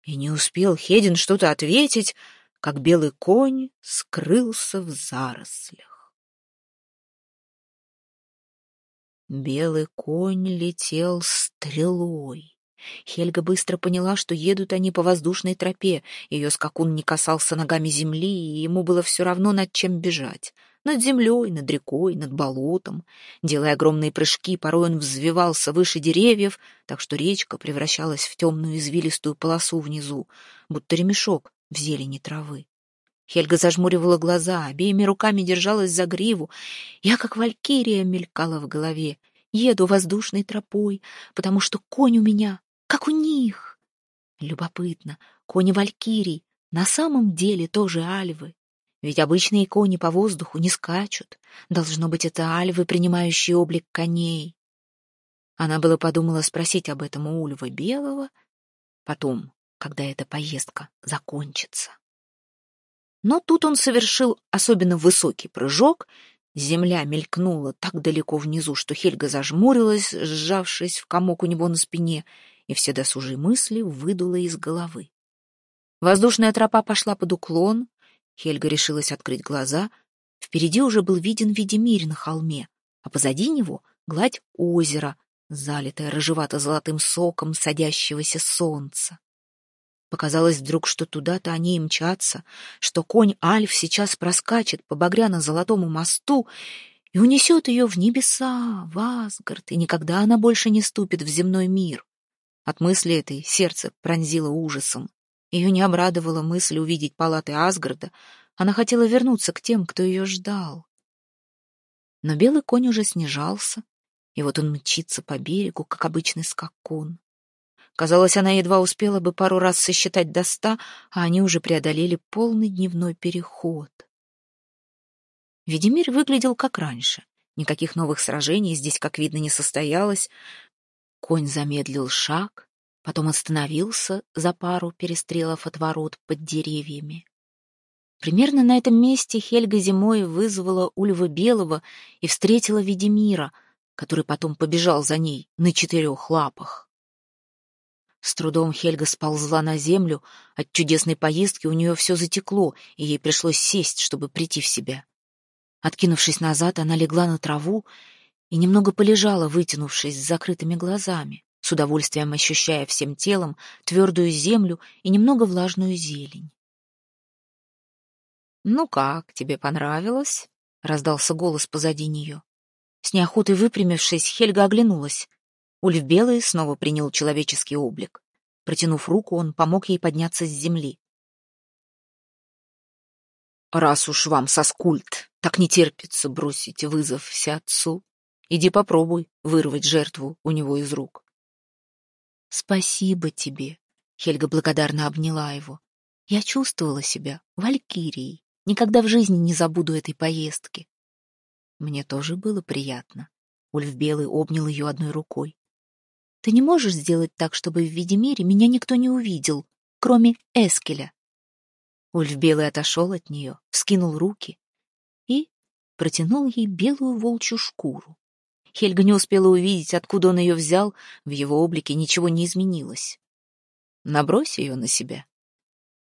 И не успел Хедин что-то ответить, как белый конь скрылся в зарослях. Белый конь летел стрелой. Хельга быстро поняла, что едут они по воздушной тропе. Ее скакун не касался ногами земли, и ему было все равно, над чем бежать. Над землей, над рекой, над болотом. Делая огромные прыжки, порой он взвивался выше деревьев, так что речка превращалась в темную извилистую полосу внизу, будто ремешок, в зелени травы. Хельга зажмуривала глаза, обеими руками держалась за гриву. Я, как валькирия, мелькала в голове. Еду воздушной тропой, потому что конь у меня, как у них. Любопытно, кони валькирий на самом деле тоже альвы. Ведь обычные кони по воздуху не скачут. Должно быть, это альвы, принимающие облик коней. Она было подумала спросить об этом у Ульва Белого, потом, когда эта поездка закончится. Но тут он совершил особенно высокий прыжок, земля мелькнула так далеко внизу, что Хельга зажмурилась, сжавшись в комок у него на спине, и все досужие мысли выдуло из головы. Воздушная тропа пошла под уклон, Хельга решилась открыть глаза. Впереди уже был виден Ведемирь на холме, а позади него гладь озера, залитая рыжевато-золотым соком садящегося солнца. Показалось вдруг, что туда-то они и мчатся, что конь Альф сейчас проскачет по багряно-золотому мосту и унесет ее в небеса, в Асгард, и никогда она больше не ступит в земной мир. От мысли этой сердце пронзило ужасом. Ее не обрадовала мысль увидеть палаты Асгарда, она хотела вернуться к тем, кто ее ждал. Но белый конь уже снижался, и вот он мчится по берегу, как обычный скакун. Казалось, она едва успела бы пару раз сосчитать до ста, а они уже преодолели полный дневной переход. Ведимир выглядел как раньше. Никаких новых сражений здесь, как видно, не состоялось. Конь замедлил шаг, потом остановился за пару перестрелов от ворот под деревьями. Примерно на этом месте Хельга зимой вызвала Ульва Белого и встретила Ведимира, который потом побежал за ней на четырех лапах. С трудом Хельга сползла на землю, от чудесной поездки у нее все затекло, и ей пришлось сесть, чтобы прийти в себя. Откинувшись назад, она легла на траву и немного полежала, вытянувшись с закрытыми глазами, с удовольствием ощущая всем телом твердую землю и немного влажную зелень. «Ну как, тебе понравилось?» — раздался голос позади нее. С неохотой выпрямившись, Хельга оглянулась. Ульф Белый снова принял человеческий облик. Протянув руку, он помог ей подняться с земли. «Раз уж вам, соскульт, так не терпится бросить вызов все отцу, иди попробуй вырвать жертву у него из рук». «Спасибо тебе», — Хельга благодарно обняла его. «Я чувствовала себя валькирией. Никогда в жизни не забуду этой поездки». Мне тоже было приятно. Ульф Белый обнял ее одной рукой. Ты не можешь сделать так, чтобы в Видимире меня никто не увидел, кроме Эскеля. Ульф Белый отошел от нее, вскинул руки и протянул ей белую волчью шкуру. Хельга не успела увидеть, откуда он ее взял, в его облике ничего не изменилось. Набрось ее на себя.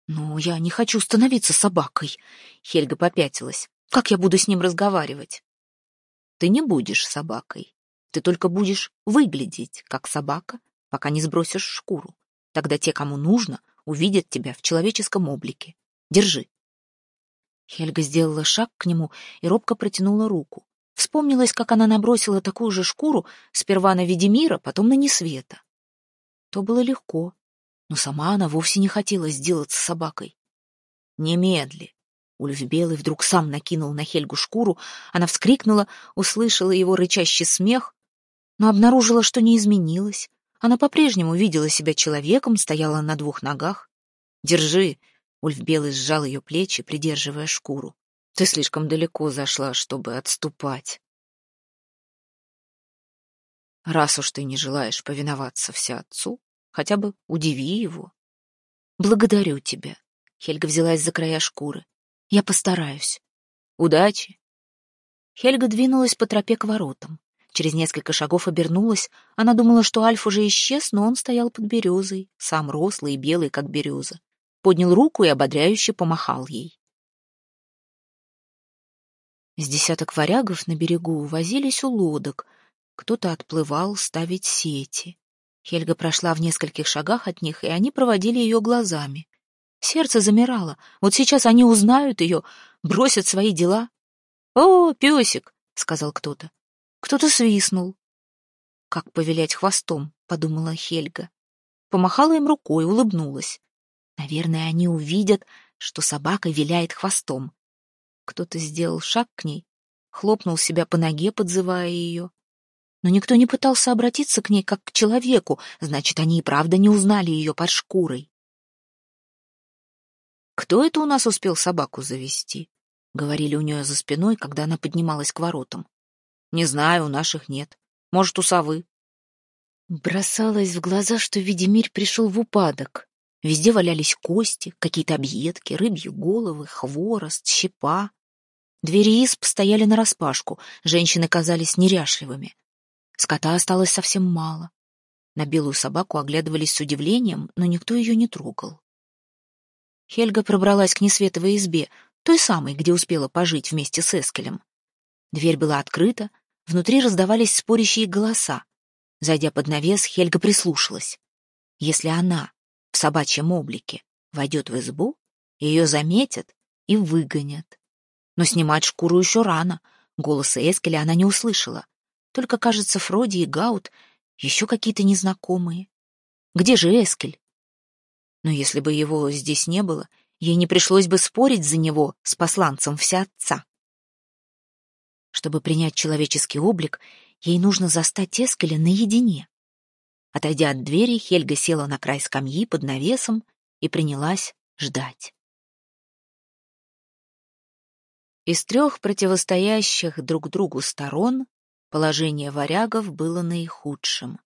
«Ну, я не хочу становиться собакой», — Хельга попятилась. «Как я буду с ним разговаривать?» «Ты не будешь собакой. Ты только будешь выглядеть, как собака, пока не сбросишь шкуру. Тогда те, кому нужно, увидят тебя в человеческом облике. Держи. Хельга сделала шаг к нему и робко протянула руку. Вспомнилось, как она набросила такую же шкуру сперва на Ведемира, потом на Несвета. То было легко, но сама она вовсе не хотела сделаться собакой. Немедли. Ульф Белый вдруг сам накинул на Хельгу шкуру, она вскрикнула, услышала его рычащий смех, но обнаружила, что не изменилась. Она по-прежнему видела себя человеком, стояла на двух ногах. «Держи!» — Ульф Белый сжал ее плечи, придерживая шкуру. «Ты слишком далеко зашла, чтобы отступать». «Раз уж ты не желаешь повиноваться вся отцу, хотя бы удиви его». «Благодарю тебя», — Хельга взялась за края шкуры. «Я постараюсь. Удачи!» Хельга двинулась по тропе к воротам. Через несколько шагов обернулась. Она думала, что Альф уже исчез, но он стоял под березой, сам рослый и белый, как береза. Поднял руку и ободряюще помахал ей. С десяток варягов на берегу возились у лодок. Кто-то отплывал ставить сети. Хельга прошла в нескольких шагах от них, и они проводили ее глазами. Сердце замирало. Вот сейчас они узнают ее, бросят свои дела. «О, песик!» — сказал кто-то. Кто-то свистнул. «Как повилять хвостом?» — подумала Хельга. Помахала им рукой, улыбнулась. Наверное, они увидят, что собака виляет хвостом. Кто-то сделал шаг к ней, хлопнул себя по ноге, подзывая ее. Но никто не пытался обратиться к ней как к человеку, значит, они и правда не узнали ее под шкурой. «Кто это у нас успел собаку завести?» — говорили у нее за спиной, когда она поднималась к воротам. Не знаю, у наших нет. Может, у совы. Бросалось в глаза, что Ведемирь пришел в упадок. Везде валялись кости, какие-то объедки, рыбьи головы, хворост, щепа. Двери исп стояли нараспашку, женщины казались неряшливыми. Скота осталось совсем мало. На белую собаку оглядывались с удивлением, но никто ее не трогал. Хельга пробралась к Несветовой избе, той самой, где успела пожить вместе с Эскелем. Дверь была открыта, внутри раздавались спорящие голоса. Зайдя под навес, Хельга прислушалась. Если она в собачьем облике войдет в избу, ее заметят и выгонят. Но снимать шкуру еще рано. Голоса Эскеля она не услышала. Только, кажется, Фроди и Гаут еще какие-то незнакомые. Где же Эскель? Но если бы его здесь не было, ей не пришлось бы спорить за него с посланцем вся отца. Чтобы принять человеческий облик, ей нужно застать Эскеля наедине. Отойдя от двери, Хельга села на край скамьи под навесом и принялась ждать. Из трех противостоящих друг другу сторон положение варягов было наихудшим.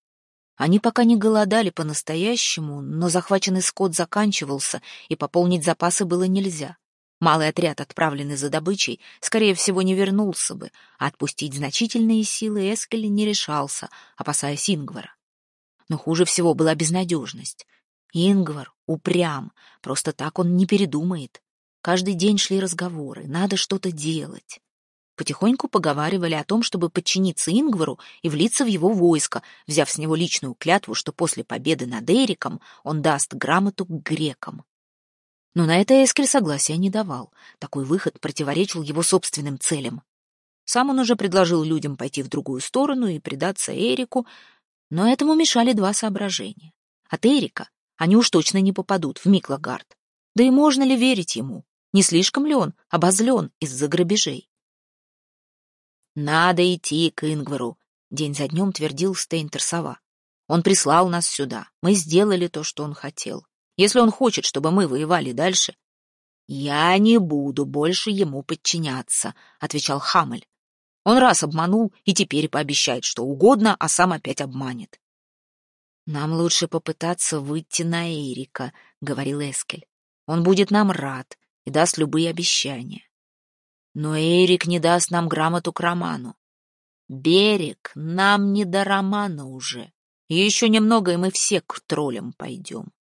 Они пока не голодали по-настоящему, но захваченный скот заканчивался, и пополнить запасы было нельзя. Малый отряд, отправленный за добычей, скорее всего, не вернулся бы, а отпустить значительные силы Эскель не решался, опасаясь Ингвара. Но хуже всего была безнадежность. Ингвар упрям, просто так он не передумает. Каждый день шли разговоры, надо что-то делать. Потихоньку поговаривали о том, чтобы подчиниться Ингвару и влиться в его войско, взяв с него личную клятву, что после победы над Эриком он даст грамоту к грекам. Но на это Эскель согласия не давал. Такой выход противоречил его собственным целям. Сам он уже предложил людям пойти в другую сторону и предаться Эрику, но этому мешали два соображения. От Эрика они уж точно не попадут в Миклагард. Да и можно ли верить ему? Не слишком ли он обозлен из-за грабежей? «Надо идти к Ингвару», — день за днем твердил Стейнтер сова. «Он прислал нас сюда. Мы сделали то, что он хотел. Если он хочет, чтобы мы воевали дальше...» «Я не буду больше ему подчиняться», — отвечал Хамель. «Он раз обманул и теперь пообещает что угодно, а сам опять обманет». «Нам лучше попытаться выйти на Эрика», — говорил Эскель. «Он будет нам рад, и даст любые обещания. Но Эрик не даст нам грамоту к роману. Берег нам не до романа уже. еще немного, и мы все к троллям пойдем.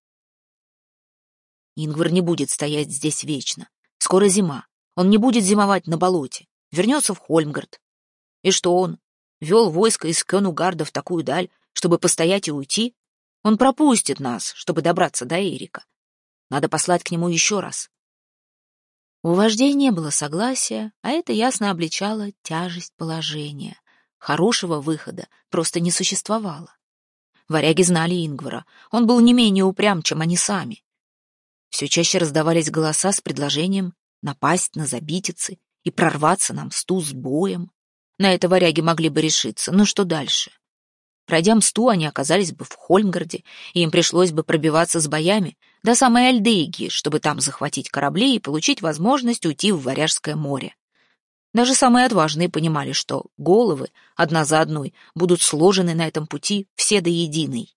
Ингвар не будет стоять здесь вечно. Скоро зима. Он не будет зимовать на болоте. Вернется в Хольмгард. И что он? Вел войско из Кёнугарда в такую даль, чтобы постоять и уйти? Он пропустит нас, чтобы добраться до Эрика. Надо послать к нему еще раз. У вождей не было согласия, а это ясно обличало тяжесть положения. Хорошего выхода просто не существовало. Варяги знали Ингвара, он был не менее упрям, чем они сами. Все чаще раздавались голоса с предложением напасть на забитицы и прорваться на мсту с боем. На это варяги могли бы решиться, но что дальше? Пройдя мсту, они оказались бы в Хольмгарде, и им пришлось бы пробиваться с боями до самой Альдейги, чтобы там захватить корабли и получить возможность уйти в Варяжское море. Даже самые отважные понимали, что головы, одна за одной, будут сложены на этом пути все до единой.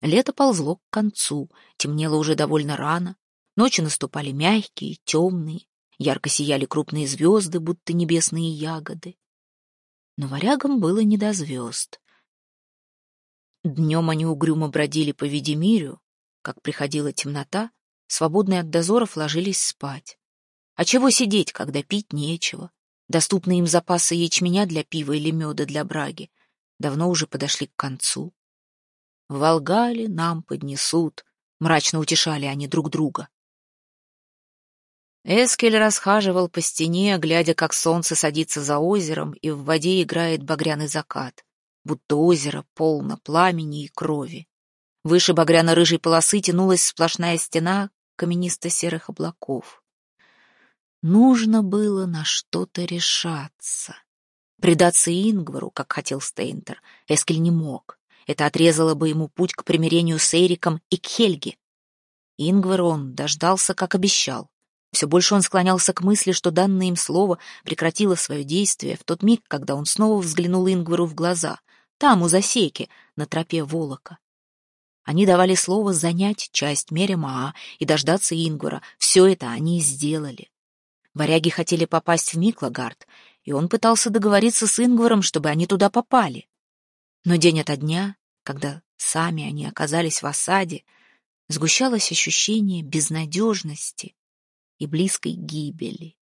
Лето ползло к концу, темнело уже довольно рано, ночи наступали мягкие, темные, ярко сияли крупные звезды, будто небесные ягоды но варягам было не до звезд. Днем они угрюмо бродили по Ведемирю, как приходила темнота, свободные от дозоров ложились спать. А чего сидеть, когда пить нечего? Доступные им запасы ячменя для пива или меда для браги давно уже подошли к концу. В Волгале нам поднесут, мрачно утешали они друг друга. Эскель расхаживал по стене, глядя, как солнце садится за озером, и в воде играет багряный закат, будто озеро полно пламени и крови. Выше багряно-рыжей полосы тянулась сплошная стена каменисто-серых облаков. Нужно было на что-то решаться. Предаться Ингвару, как хотел Стейнтер, Эскель не мог. Это отрезало бы ему путь к примирению с Эриком и к Хельге. Ингвар он дождался, как обещал. Все больше он склонялся к мысли, что данное им слово прекратило свое действие в тот миг, когда он снова взглянул Ингвару в глаза, там, у засеки, на тропе Волока. Они давали слово занять часть Меремаа и дождаться Ингвара. Все это они сделали. Варяги хотели попасть в Миклагард, и он пытался договориться с Ингваром, чтобы они туда попали. Но день ото дня, когда сами они оказались в осаде, сгущалось ощущение безнадежности и близкой гибели.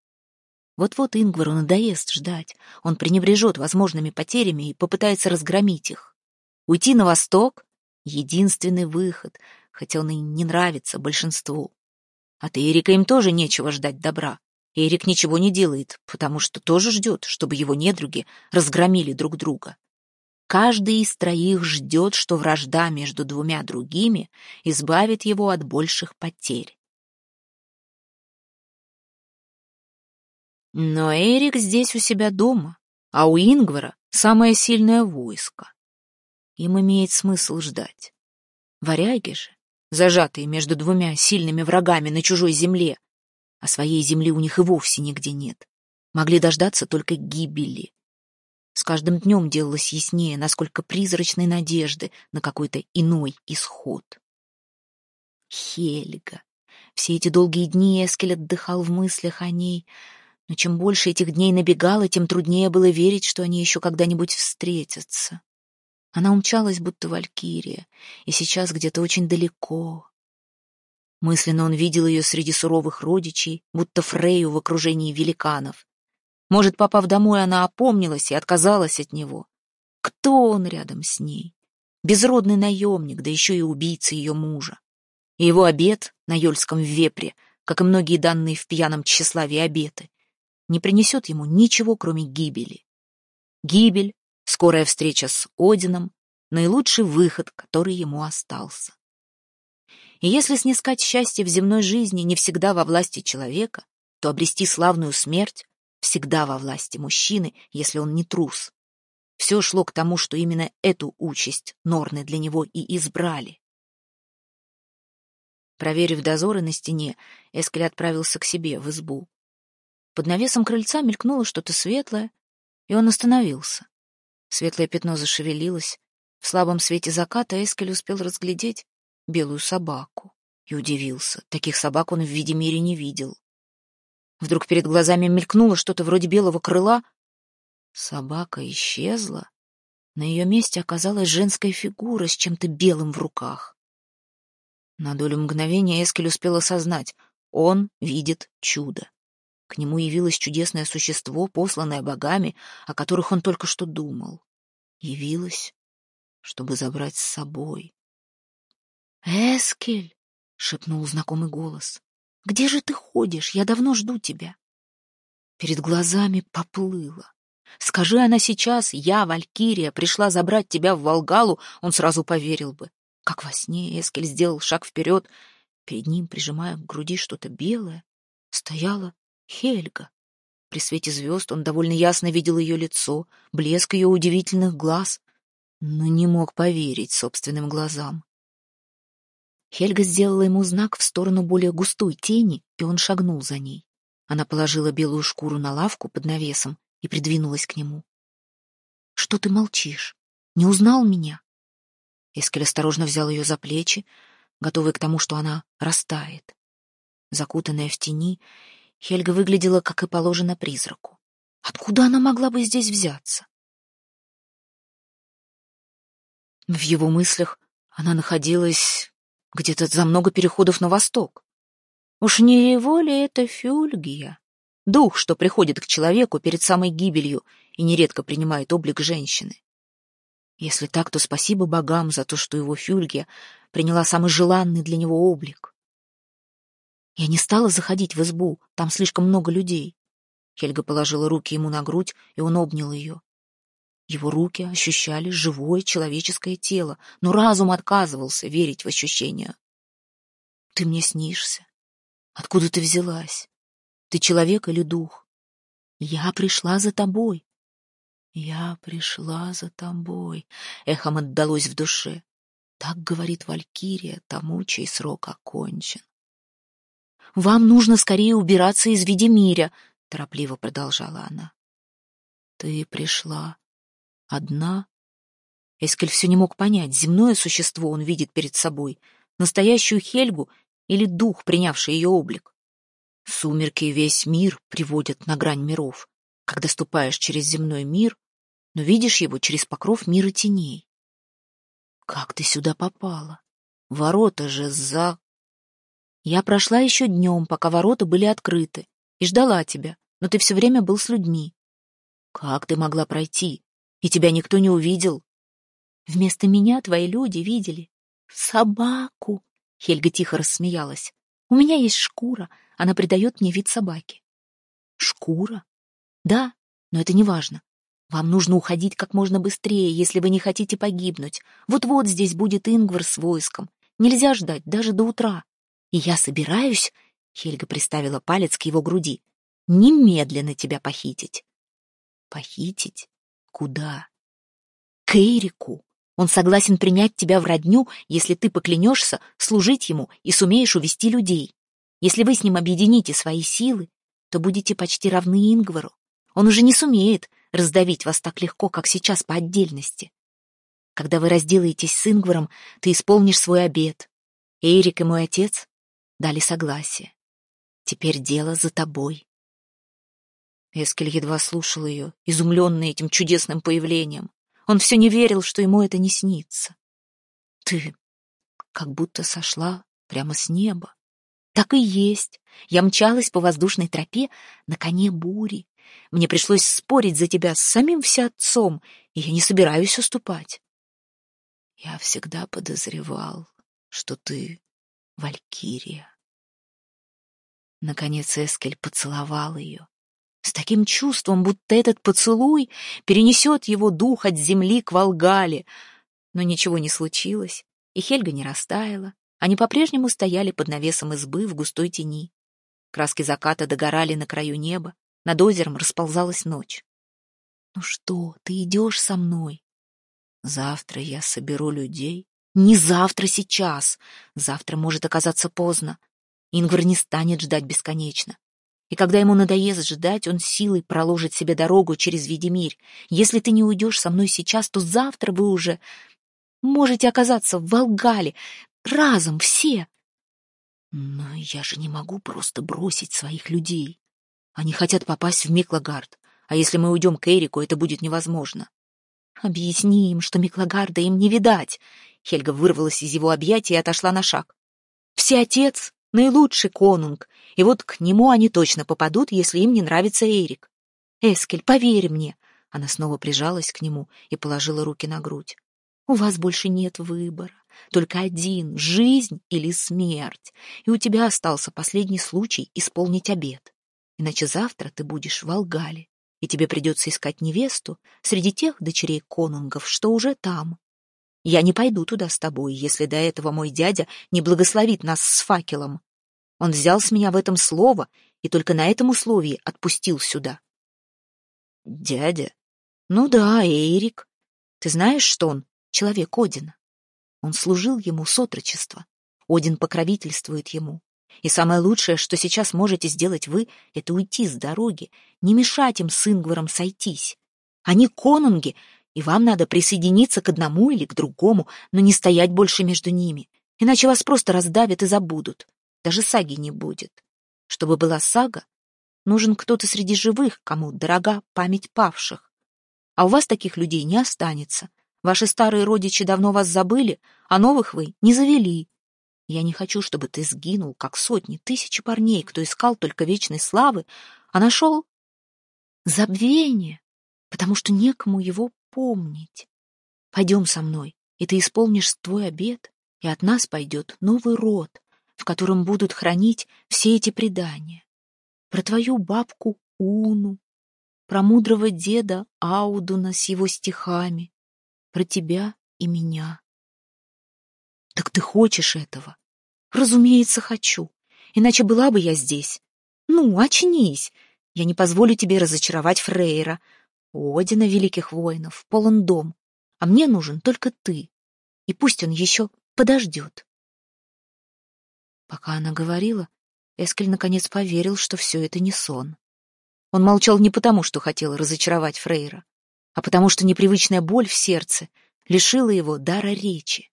Вот-вот Ингвару надоест ждать, он пренебрежет возможными потерями и попытается разгромить их. Уйти на восток — единственный выход, хотя он и не нравится большинству. От Эрика им тоже нечего ждать добра. Эрик ничего не делает, потому что тоже ждет, чтобы его недруги разгромили друг друга. Каждый из троих ждет, что вражда между двумя другими избавит его от больших потерь. Но Эрик здесь у себя дома, а у Ингвара самое сильное войско. Им имеет смысл ждать. Варяги же, зажатые между двумя сильными врагами на чужой земле, а своей земли у них и вовсе нигде нет, могли дождаться только гибели. С каждым днем делалось яснее, насколько призрачной надежды на какой-то иной исход. Хельга. Все эти долгие дни Эскель отдыхал в мыслях о ней, но чем больше этих дней набегало, тем труднее было верить, что они еще когда-нибудь встретятся. Она умчалась, будто валькирия, и сейчас где-то очень далеко. Мысленно он видел ее среди суровых родичей, будто Фрейю в окружении великанов. Может, попав домой, она опомнилась и отказалась от него. Кто он рядом с ней? Безродный наемник, да еще и убийца ее мужа. И его обед на Ёльском вепре, как и многие данные в пьяном тщеславии обеты, не принесет ему ничего, кроме гибели. Гибель, скорая встреча с Одином, наилучший выход, который ему остался. И если снискать счастье в земной жизни не всегда во власти человека, то обрести славную смерть всегда во власти мужчины, если он не трус. Все шло к тому, что именно эту участь Норны для него и избрали. Проверив дозоры на стене, Эскель отправился к себе в избу. Под навесом крыльца мелькнуло что-то светлое, и он остановился. Светлое пятно зашевелилось. В слабом свете заката Эскель успел разглядеть белую собаку и удивился. Таких собак он в виде мире не видел. Вдруг перед глазами мелькнуло что-то вроде белого крыла. Собака исчезла. На ее месте оказалась женская фигура с чем-то белым в руках. На долю мгновения Эскель успел осознать — он видит чудо. К нему явилось чудесное существо, посланное богами, о которых он только что думал. Явилось, чтобы забрать с собой. «Эскель!» — шепнул знакомый голос. «Где же ты ходишь? Я давно жду тебя». Перед глазами поплыло. Скажи она сейчас, я, Валькирия, пришла забрать тебя в Волгалу, он сразу поверил бы. Как во сне Эскель сделал шаг вперед. Перед ним, прижимая к груди что-то белое, стояла Хельга. При свете звезд он довольно ясно видел ее лицо, блеск ее удивительных глаз, но не мог поверить собственным глазам. Хельга сделала ему знак в сторону более густой тени, и он шагнул за ней. Она положила белую шкуру на лавку под навесом и придвинулась к нему. «Что ты молчишь? Не узнал меня?» Эскель осторожно взял ее за плечи, готовый к тому, что она растает. Закутанная в тени, Хельга выглядела, как и положено, призраку. Откуда она могла бы здесь взяться? В его мыслях она находилась где-то за много переходов на восток. Уж не его ли это Фюльгия? Дух, что приходит к человеку перед самой гибелью и нередко принимает облик женщины. Если так, то спасибо богам за то, что его Фюльгия приняла самый желанный для него облик. Я не стала заходить в избу, там слишком много людей. Хельга положила руки ему на грудь, и он обнял ее. Его руки ощущали живое человеческое тело, но разум отказывался верить в ощущения. «Ты мне снишься. Откуда ты взялась? Ты человек или дух? Я пришла за тобой». «Я пришла за тобой», — эхом отдалось в душе. Так говорит Валькирия тому, чей срок окончен. Вам нужно скорее убираться из Ведемиря, — торопливо продолжала она. Ты пришла одна? Эскель все не мог понять, земное существо он видит перед собой, настоящую Хельгу или дух, принявший ее облик. Сумерки весь мир приводят на грань миров, когда ступаешь через земной мир, но видишь его через покров мира теней. Как ты сюда попала? Ворота же за... Я прошла еще днем, пока ворота были открыты, и ждала тебя, но ты все время был с людьми. Как ты могла пройти? И тебя никто не увидел. Вместо меня твои люди видели. Собаку. Хельга тихо рассмеялась. У меня есть шкура, она придает мне вид собаки. Шкура? Да, но это не важно. Вам нужно уходить как можно быстрее, если вы не хотите погибнуть. Вот-вот здесь будет Ингвар с войском. Нельзя ждать даже до утра. И я собираюсь, Хельга приставила палец к его груди, немедленно тебя похитить. Похитить? Куда? К Эрику. Он согласен принять тебя в родню, если ты поклянешься служить ему и сумеешь увести людей. Если вы с ним объедините свои силы, то будете почти равны Ингвару. Он уже не сумеет раздавить вас так легко, как сейчас по отдельности. Когда вы разделаетесь с Ингваром, ты исполнишь свой обет. Эрик и мой отец дали согласие. Теперь дело за тобой. Эскель едва слушал ее, изумленный этим чудесным появлением. Он все не верил, что ему это не снится. Ты как будто сошла прямо с неба. Так и есть. Я мчалась по воздушной тропе на коне бури. Мне пришлось спорить за тебя с самим всеотцом, и я не собираюсь уступать. Я всегда подозревал, что ты Валькирия. Наконец Эскель поцеловал ее. С таким чувством, будто этот поцелуй перенесет его дух от земли к Волгале. Но ничего не случилось, и Хельга не растаяла. Они по-прежнему стояли под навесом избы в густой тени. Краски заката догорали на краю неба, над озером расползалась ночь. «Ну что, ты идешь со мной?» «Завтра я соберу людей». «Не завтра, сейчас. Завтра может оказаться поздно. Ингвар не станет ждать бесконечно. И когда ему надоест ждать, он силой проложит себе дорогу через Ведемирь. Если ты не уйдешь со мной сейчас, то завтра вы уже можете оказаться в Волгале, Разом, все. Но я же не могу просто бросить своих людей. Они хотят попасть в Миклагард, а если мы уйдем к Эрику, это будет невозможно. Объясни им, что Миклагарда им не видать. Хельга вырвалась из его объятий и отошла на шаг. Все отец — наилучший конунг, и вот к нему они точно попадут, если им не нравится Эрик. Эскель, поверь мне. Она снова прижалась к нему и положила руки на грудь. У вас больше нет выбора. Только один — жизнь или смерть. И у тебя остался последний случай исполнить обет. Иначе завтра ты будешь в Алгале, и тебе придется искать невесту среди тех дочерей конунгов, что уже там. Я не пойду туда с тобой, если до этого мой дядя не благословит нас с факелом. Он взял с меня в этом слово и только на этом условии отпустил сюда. Дядя? Ну да, Эрик. Ты знаешь, что он человек Одина? Он служил ему с отрочества. Один покровительствует ему. И самое лучшее, что сейчас можете сделать вы, это уйти с дороги, не мешать им с Ингваром сойтись. Они конунги, и вам надо присоединиться к одному или к другому, но не стоять больше между ними, иначе вас просто раздавят и забудут. Даже саги не будет. Чтобы была сага, нужен кто-то среди живых, кому дорога память павших. А у вас таких людей не останется. Ваши старые родичи давно вас забыли, а новых вы не завели. Я не хочу, чтобы ты сгинул, как сотни, тысячи парней, кто искал только вечной славы, а нашел забвение, потому что некому его помнить. Пойдем со мной, и ты исполнишь твой обет, и от нас пойдет новый род, в котором будут хранить все эти предания. Про твою бабку Уну, про мудрого деда Аудуна с его стихами, про тебя и меня. Так ты хочешь этого? Разумеется, хочу. Иначе была бы я здесь. Ну, очнись. Я не позволю тебе разочаровать Фрейра. Одина великих воинов, полон дом. А мне нужен только ты. И пусть он еще подождет. Пока она говорила, Эскель наконец поверил, что все это не сон. Он молчал не потому, что хотел разочаровать Фрейра а потому что непривычная боль в сердце лишила его дара речи.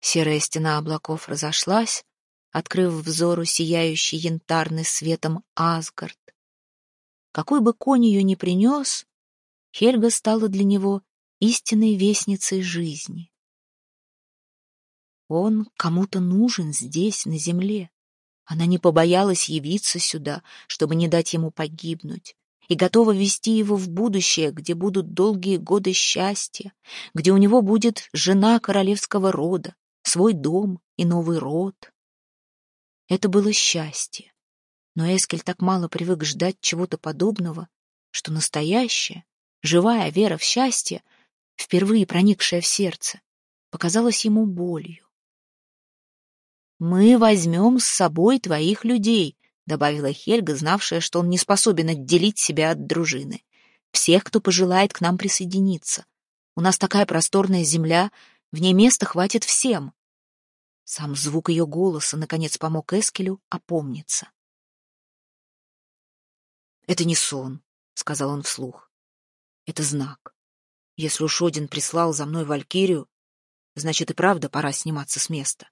Серая стена облаков разошлась, открыв взору сияющий янтарный светом Асгард. Какой бы конь ее ни принес, Хельга стала для него истинной вестницей жизни. Он кому-то нужен здесь, на земле. Она не побоялась явиться сюда, чтобы не дать ему погибнуть, и готова вести его в будущее, где будут долгие годы счастья, где у него будет жена королевского рода, свой дом и новый род. Это было счастье. Но Эскель так мало привык ждать чего-то подобного, что настоящая, живая вера в счастье, впервые проникшая в сердце, показалась ему болью. «Мы возьмем с собой твоих людей», — добавила Хельга, знавшая, что он не способен отделить себя от дружины. «Всех, кто пожелает к нам присоединиться. У нас такая просторная земля, в ней места хватит всем». Сам звук ее голоса, наконец, помог Эскелю опомниться. «Это не сон», — сказал он вслух. «Это знак. Если уж Один прислал за мной Валькирию, значит и правда пора сниматься с места.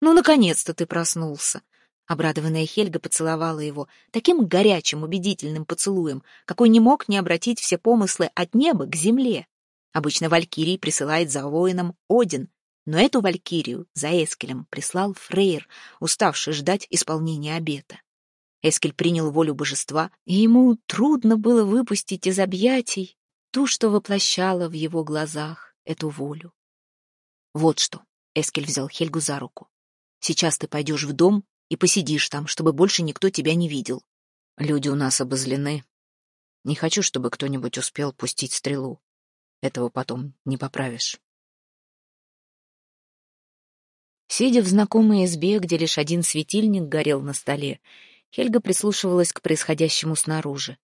«Ну, наконец-то ты проснулся!» Обрадованная Хельга поцеловала его таким горячим, убедительным поцелуем, какой не мог не обратить все помыслы от неба к земле. Обычно Валькирий присылает за воином Один, но эту Валькирию за Эскелем прислал Фрейр, уставший ждать исполнения обета. Эскель принял волю божества, и ему трудно было выпустить из объятий ту, что воплощала в его глазах эту волю. Вот что, Эскель взял Хельгу за руку. Сейчас ты пойдешь в дом и посидишь там, чтобы больше никто тебя не видел. Люди у нас обозлены. Не хочу, чтобы кто-нибудь успел пустить стрелу. Этого потом не поправишь. Сидя в знакомой избе, где лишь один светильник горел на столе, Хельга прислушивалась к происходящему снаружи.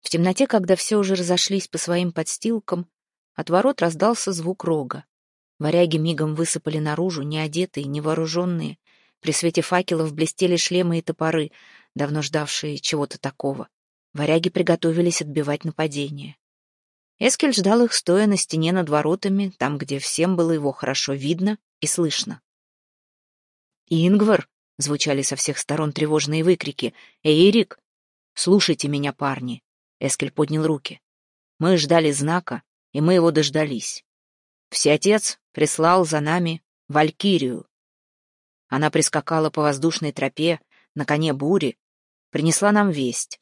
В темноте, когда все уже разошлись по своим подстилкам, от ворот раздался звук рога. Варяги мигом высыпали наружу, не одетые, не вооруженные. При свете факелов блестели шлемы и топоры, давно ждавшие чего-то такого. Варяги приготовились отбивать нападение. Эскель ждал их, стоя на стене над воротами, там, где всем было его хорошо видно и слышно. «Ингвар!» — звучали со всех сторон тревожные выкрики. «Эйрик! Слушайте меня, парни!» Эскель поднял руки. «Мы ждали знака, и мы его дождались. Всеотец прислал за нами Валькирию. Она прискакала по воздушной тропе на коне бури, принесла нам весть.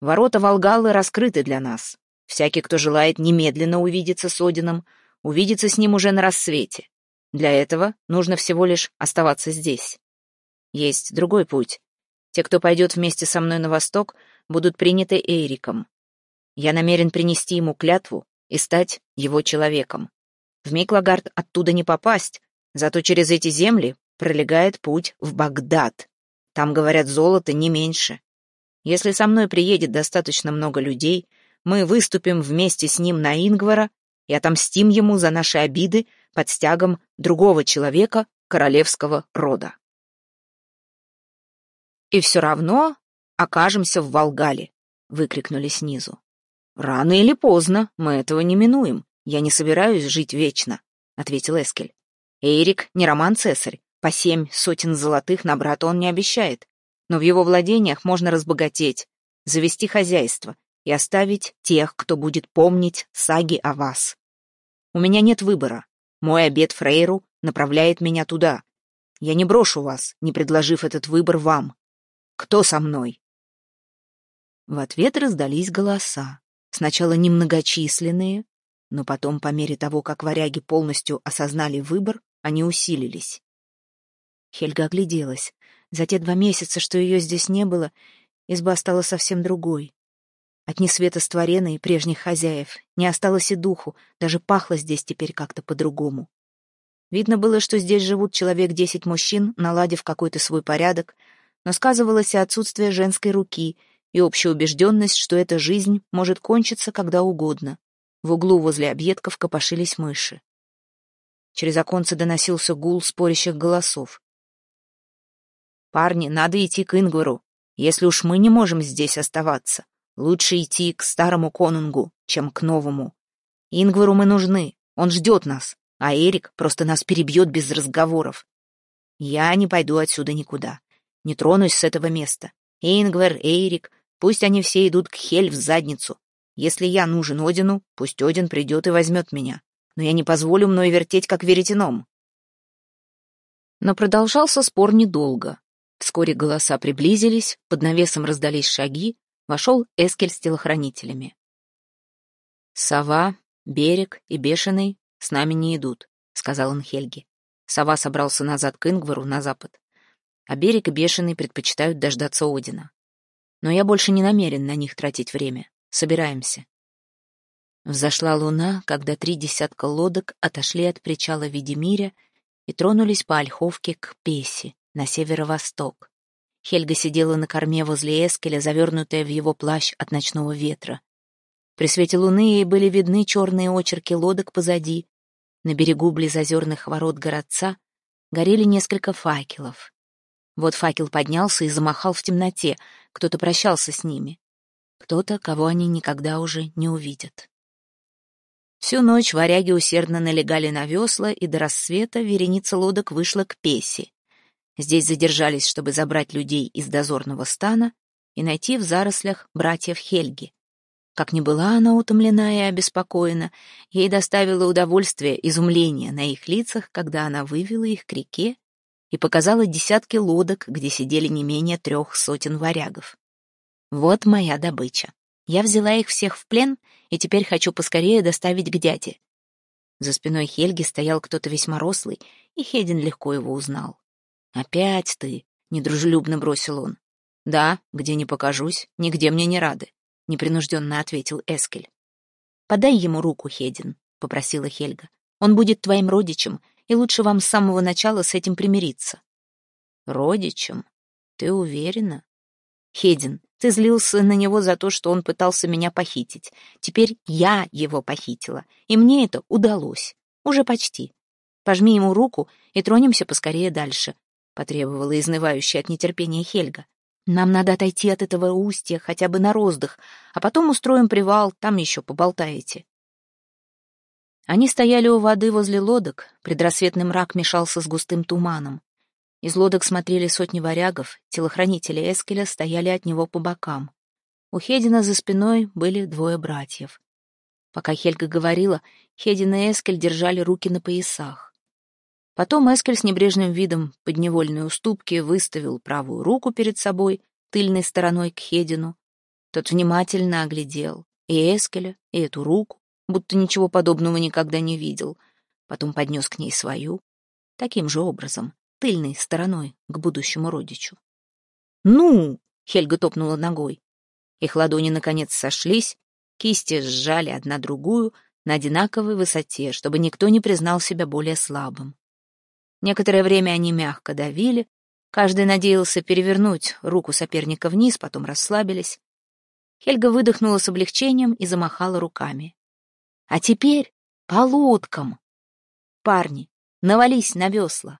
Ворота Волгалы раскрыты для нас. Всякий, кто желает немедленно увидеться с Одином, увидится с ним уже на рассвете. Для этого нужно всего лишь оставаться здесь. Есть другой путь. Те, кто пойдет вместе со мной на восток, будут приняты Эйриком. Я намерен принести ему клятву и стать его человеком. В Миклагард оттуда не попасть, зато через эти земли пролегает путь в Багдад. Там, говорят, золото не меньше. Если со мной приедет достаточно много людей, мы выступим вместе с ним на Ингвара и отомстим ему за наши обиды под стягом другого человека королевского рода. «И все равно окажемся в Волгале», — выкрикнули снизу. «Рано или поздно мы этого не минуем. «Я не собираюсь жить вечно», — ответил Эскель. «Эрик не роман-цесарь. По семь сотен золотых на брата он не обещает. Но в его владениях можно разбогатеть, завести хозяйство и оставить тех, кто будет помнить саги о вас. У меня нет выбора. Мой обед Фрейру направляет меня туда. Я не брошу вас, не предложив этот выбор вам. Кто со мной?» В ответ раздались голоса. Сначала немногочисленные, но потом, по мере того, как варяги полностью осознали выбор, они усилились. Хельга огляделась. За те два месяца, что ее здесь не было, изба стала совсем другой. От несвета створена и прежних хозяев не осталось и духу, даже пахло здесь теперь как-то по-другому. Видно было, что здесь живут человек десять мужчин, наладив какой-то свой порядок, но сказывалось и отсутствие женской руки, и общая убежденность, что эта жизнь может кончиться когда угодно. В углу возле объедков копошились мыши. Через оконце доносился гул спорящих голосов. «Парни, надо идти к Ингвару. Если уж мы не можем здесь оставаться, лучше идти к старому конунгу, чем к новому. Ингвару мы нужны, он ждет нас, а Эрик просто нас перебьет без разговоров. Я не пойду отсюда никуда, не тронусь с этого места. Ингвар, Эрик, пусть они все идут к Хель в задницу. Если я нужен Одину, пусть Один придет и возьмет меня. Но я не позволю мной вертеть, как веретеном. Но продолжался спор недолго. Вскоре голоса приблизились, под навесом раздались шаги, вошел Эскель с телохранителями. «Сова, Берег и Бешеный с нами не идут», — сказал он Хельге. Сова собрался назад к Ингвару, на запад. А Берег и Бешеный предпочитают дождаться Одина. Но я больше не намерен на них тратить время. Собираемся. Взошла луна, когда три десятка лодок отошли от причала Видимиря и тронулись по Ольховке к Песи, на северо-восток. Хельга сидела на корме возле Эскеля, завернутая в его плащ от ночного ветра. При свете луны ей были видны черные очерки лодок позади. На берегу близ озерных ворот городца горели несколько факелов. Вот факел поднялся и замахал в темноте, кто-то прощался с ними. Кто-то, кого они никогда уже не увидят. Всю ночь варяги усердно налегали на весла, и до рассвета вереница лодок вышла к Песи. Здесь задержались, чтобы забрать людей из дозорного стана и найти в зарослях братьев Хельги. Как ни была она утомлена и обеспокоена, ей доставило удовольствие изумление на их лицах, когда она вывела их к реке и показала десятки лодок, где сидели не менее трех сотен варягов. Вот моя добыча. Я взяла их всех в плен и теперь хочу поскорее доставить к дяде. За спиной Хельги стоял кто-то весьма рослый, и Хедин легко его узнал. «Опять ты!» — недружелюбно бросил он. «Да, где не покажусь, нигде мне не рады», — непринужденно ответил Эскель. «Подай ему руку, Хедин», — попросила Хельга. «Он будет твоим родичем, и лучше вам с самого начала с этим примириться». «Родичем? Ты уверена?» «Хедин, ты злился на него за то, что он пытался меня похитить. Теперь я его похитила, и мне это удалось. Уже почти. Пожми ему руку и тронемся поскорее дальше», — потребовала изнывающая от нетерпения Хельга. «Нам надо отойти от этого устья хотя бы на роздых, а потом устроим привал, там еще поболтаете». Они стояли у воды возле лодок, предрассветный мрак мешался с густым туманом. Из лодок смотрели сотни варягов, телохранители Эскеля стояли от него по бокам. У Хедина за спиной были двое братьев. Пока Хельга говорила, Хедин и Эскель держали руки на поясах. Потом Эскель с небрежным видом подневольной уступки выставил правую руку перед собой, тыльной стороной к Хедину. Тот внимательно оглядел и Эскеля, и эту руку, будто ничего подобного никогда не видел. Потом поднес к ней свою. Таким же образом тыльной стороной к будущему родичу. «Ну!» — Хельга топнула ногой. Их ладони, наконец, сошлись, кисти сжали одна другую на одинаковой высоте, чтобы никто не признал себя более слабым. Некоторое время они мягко давили, каждый надеялся перевернуть руку соперника вниз, потом расслабились. Хельга выдохнула с облегчением и замахала руками. «А теперь по лодкам!» «Парни, навались на весла!»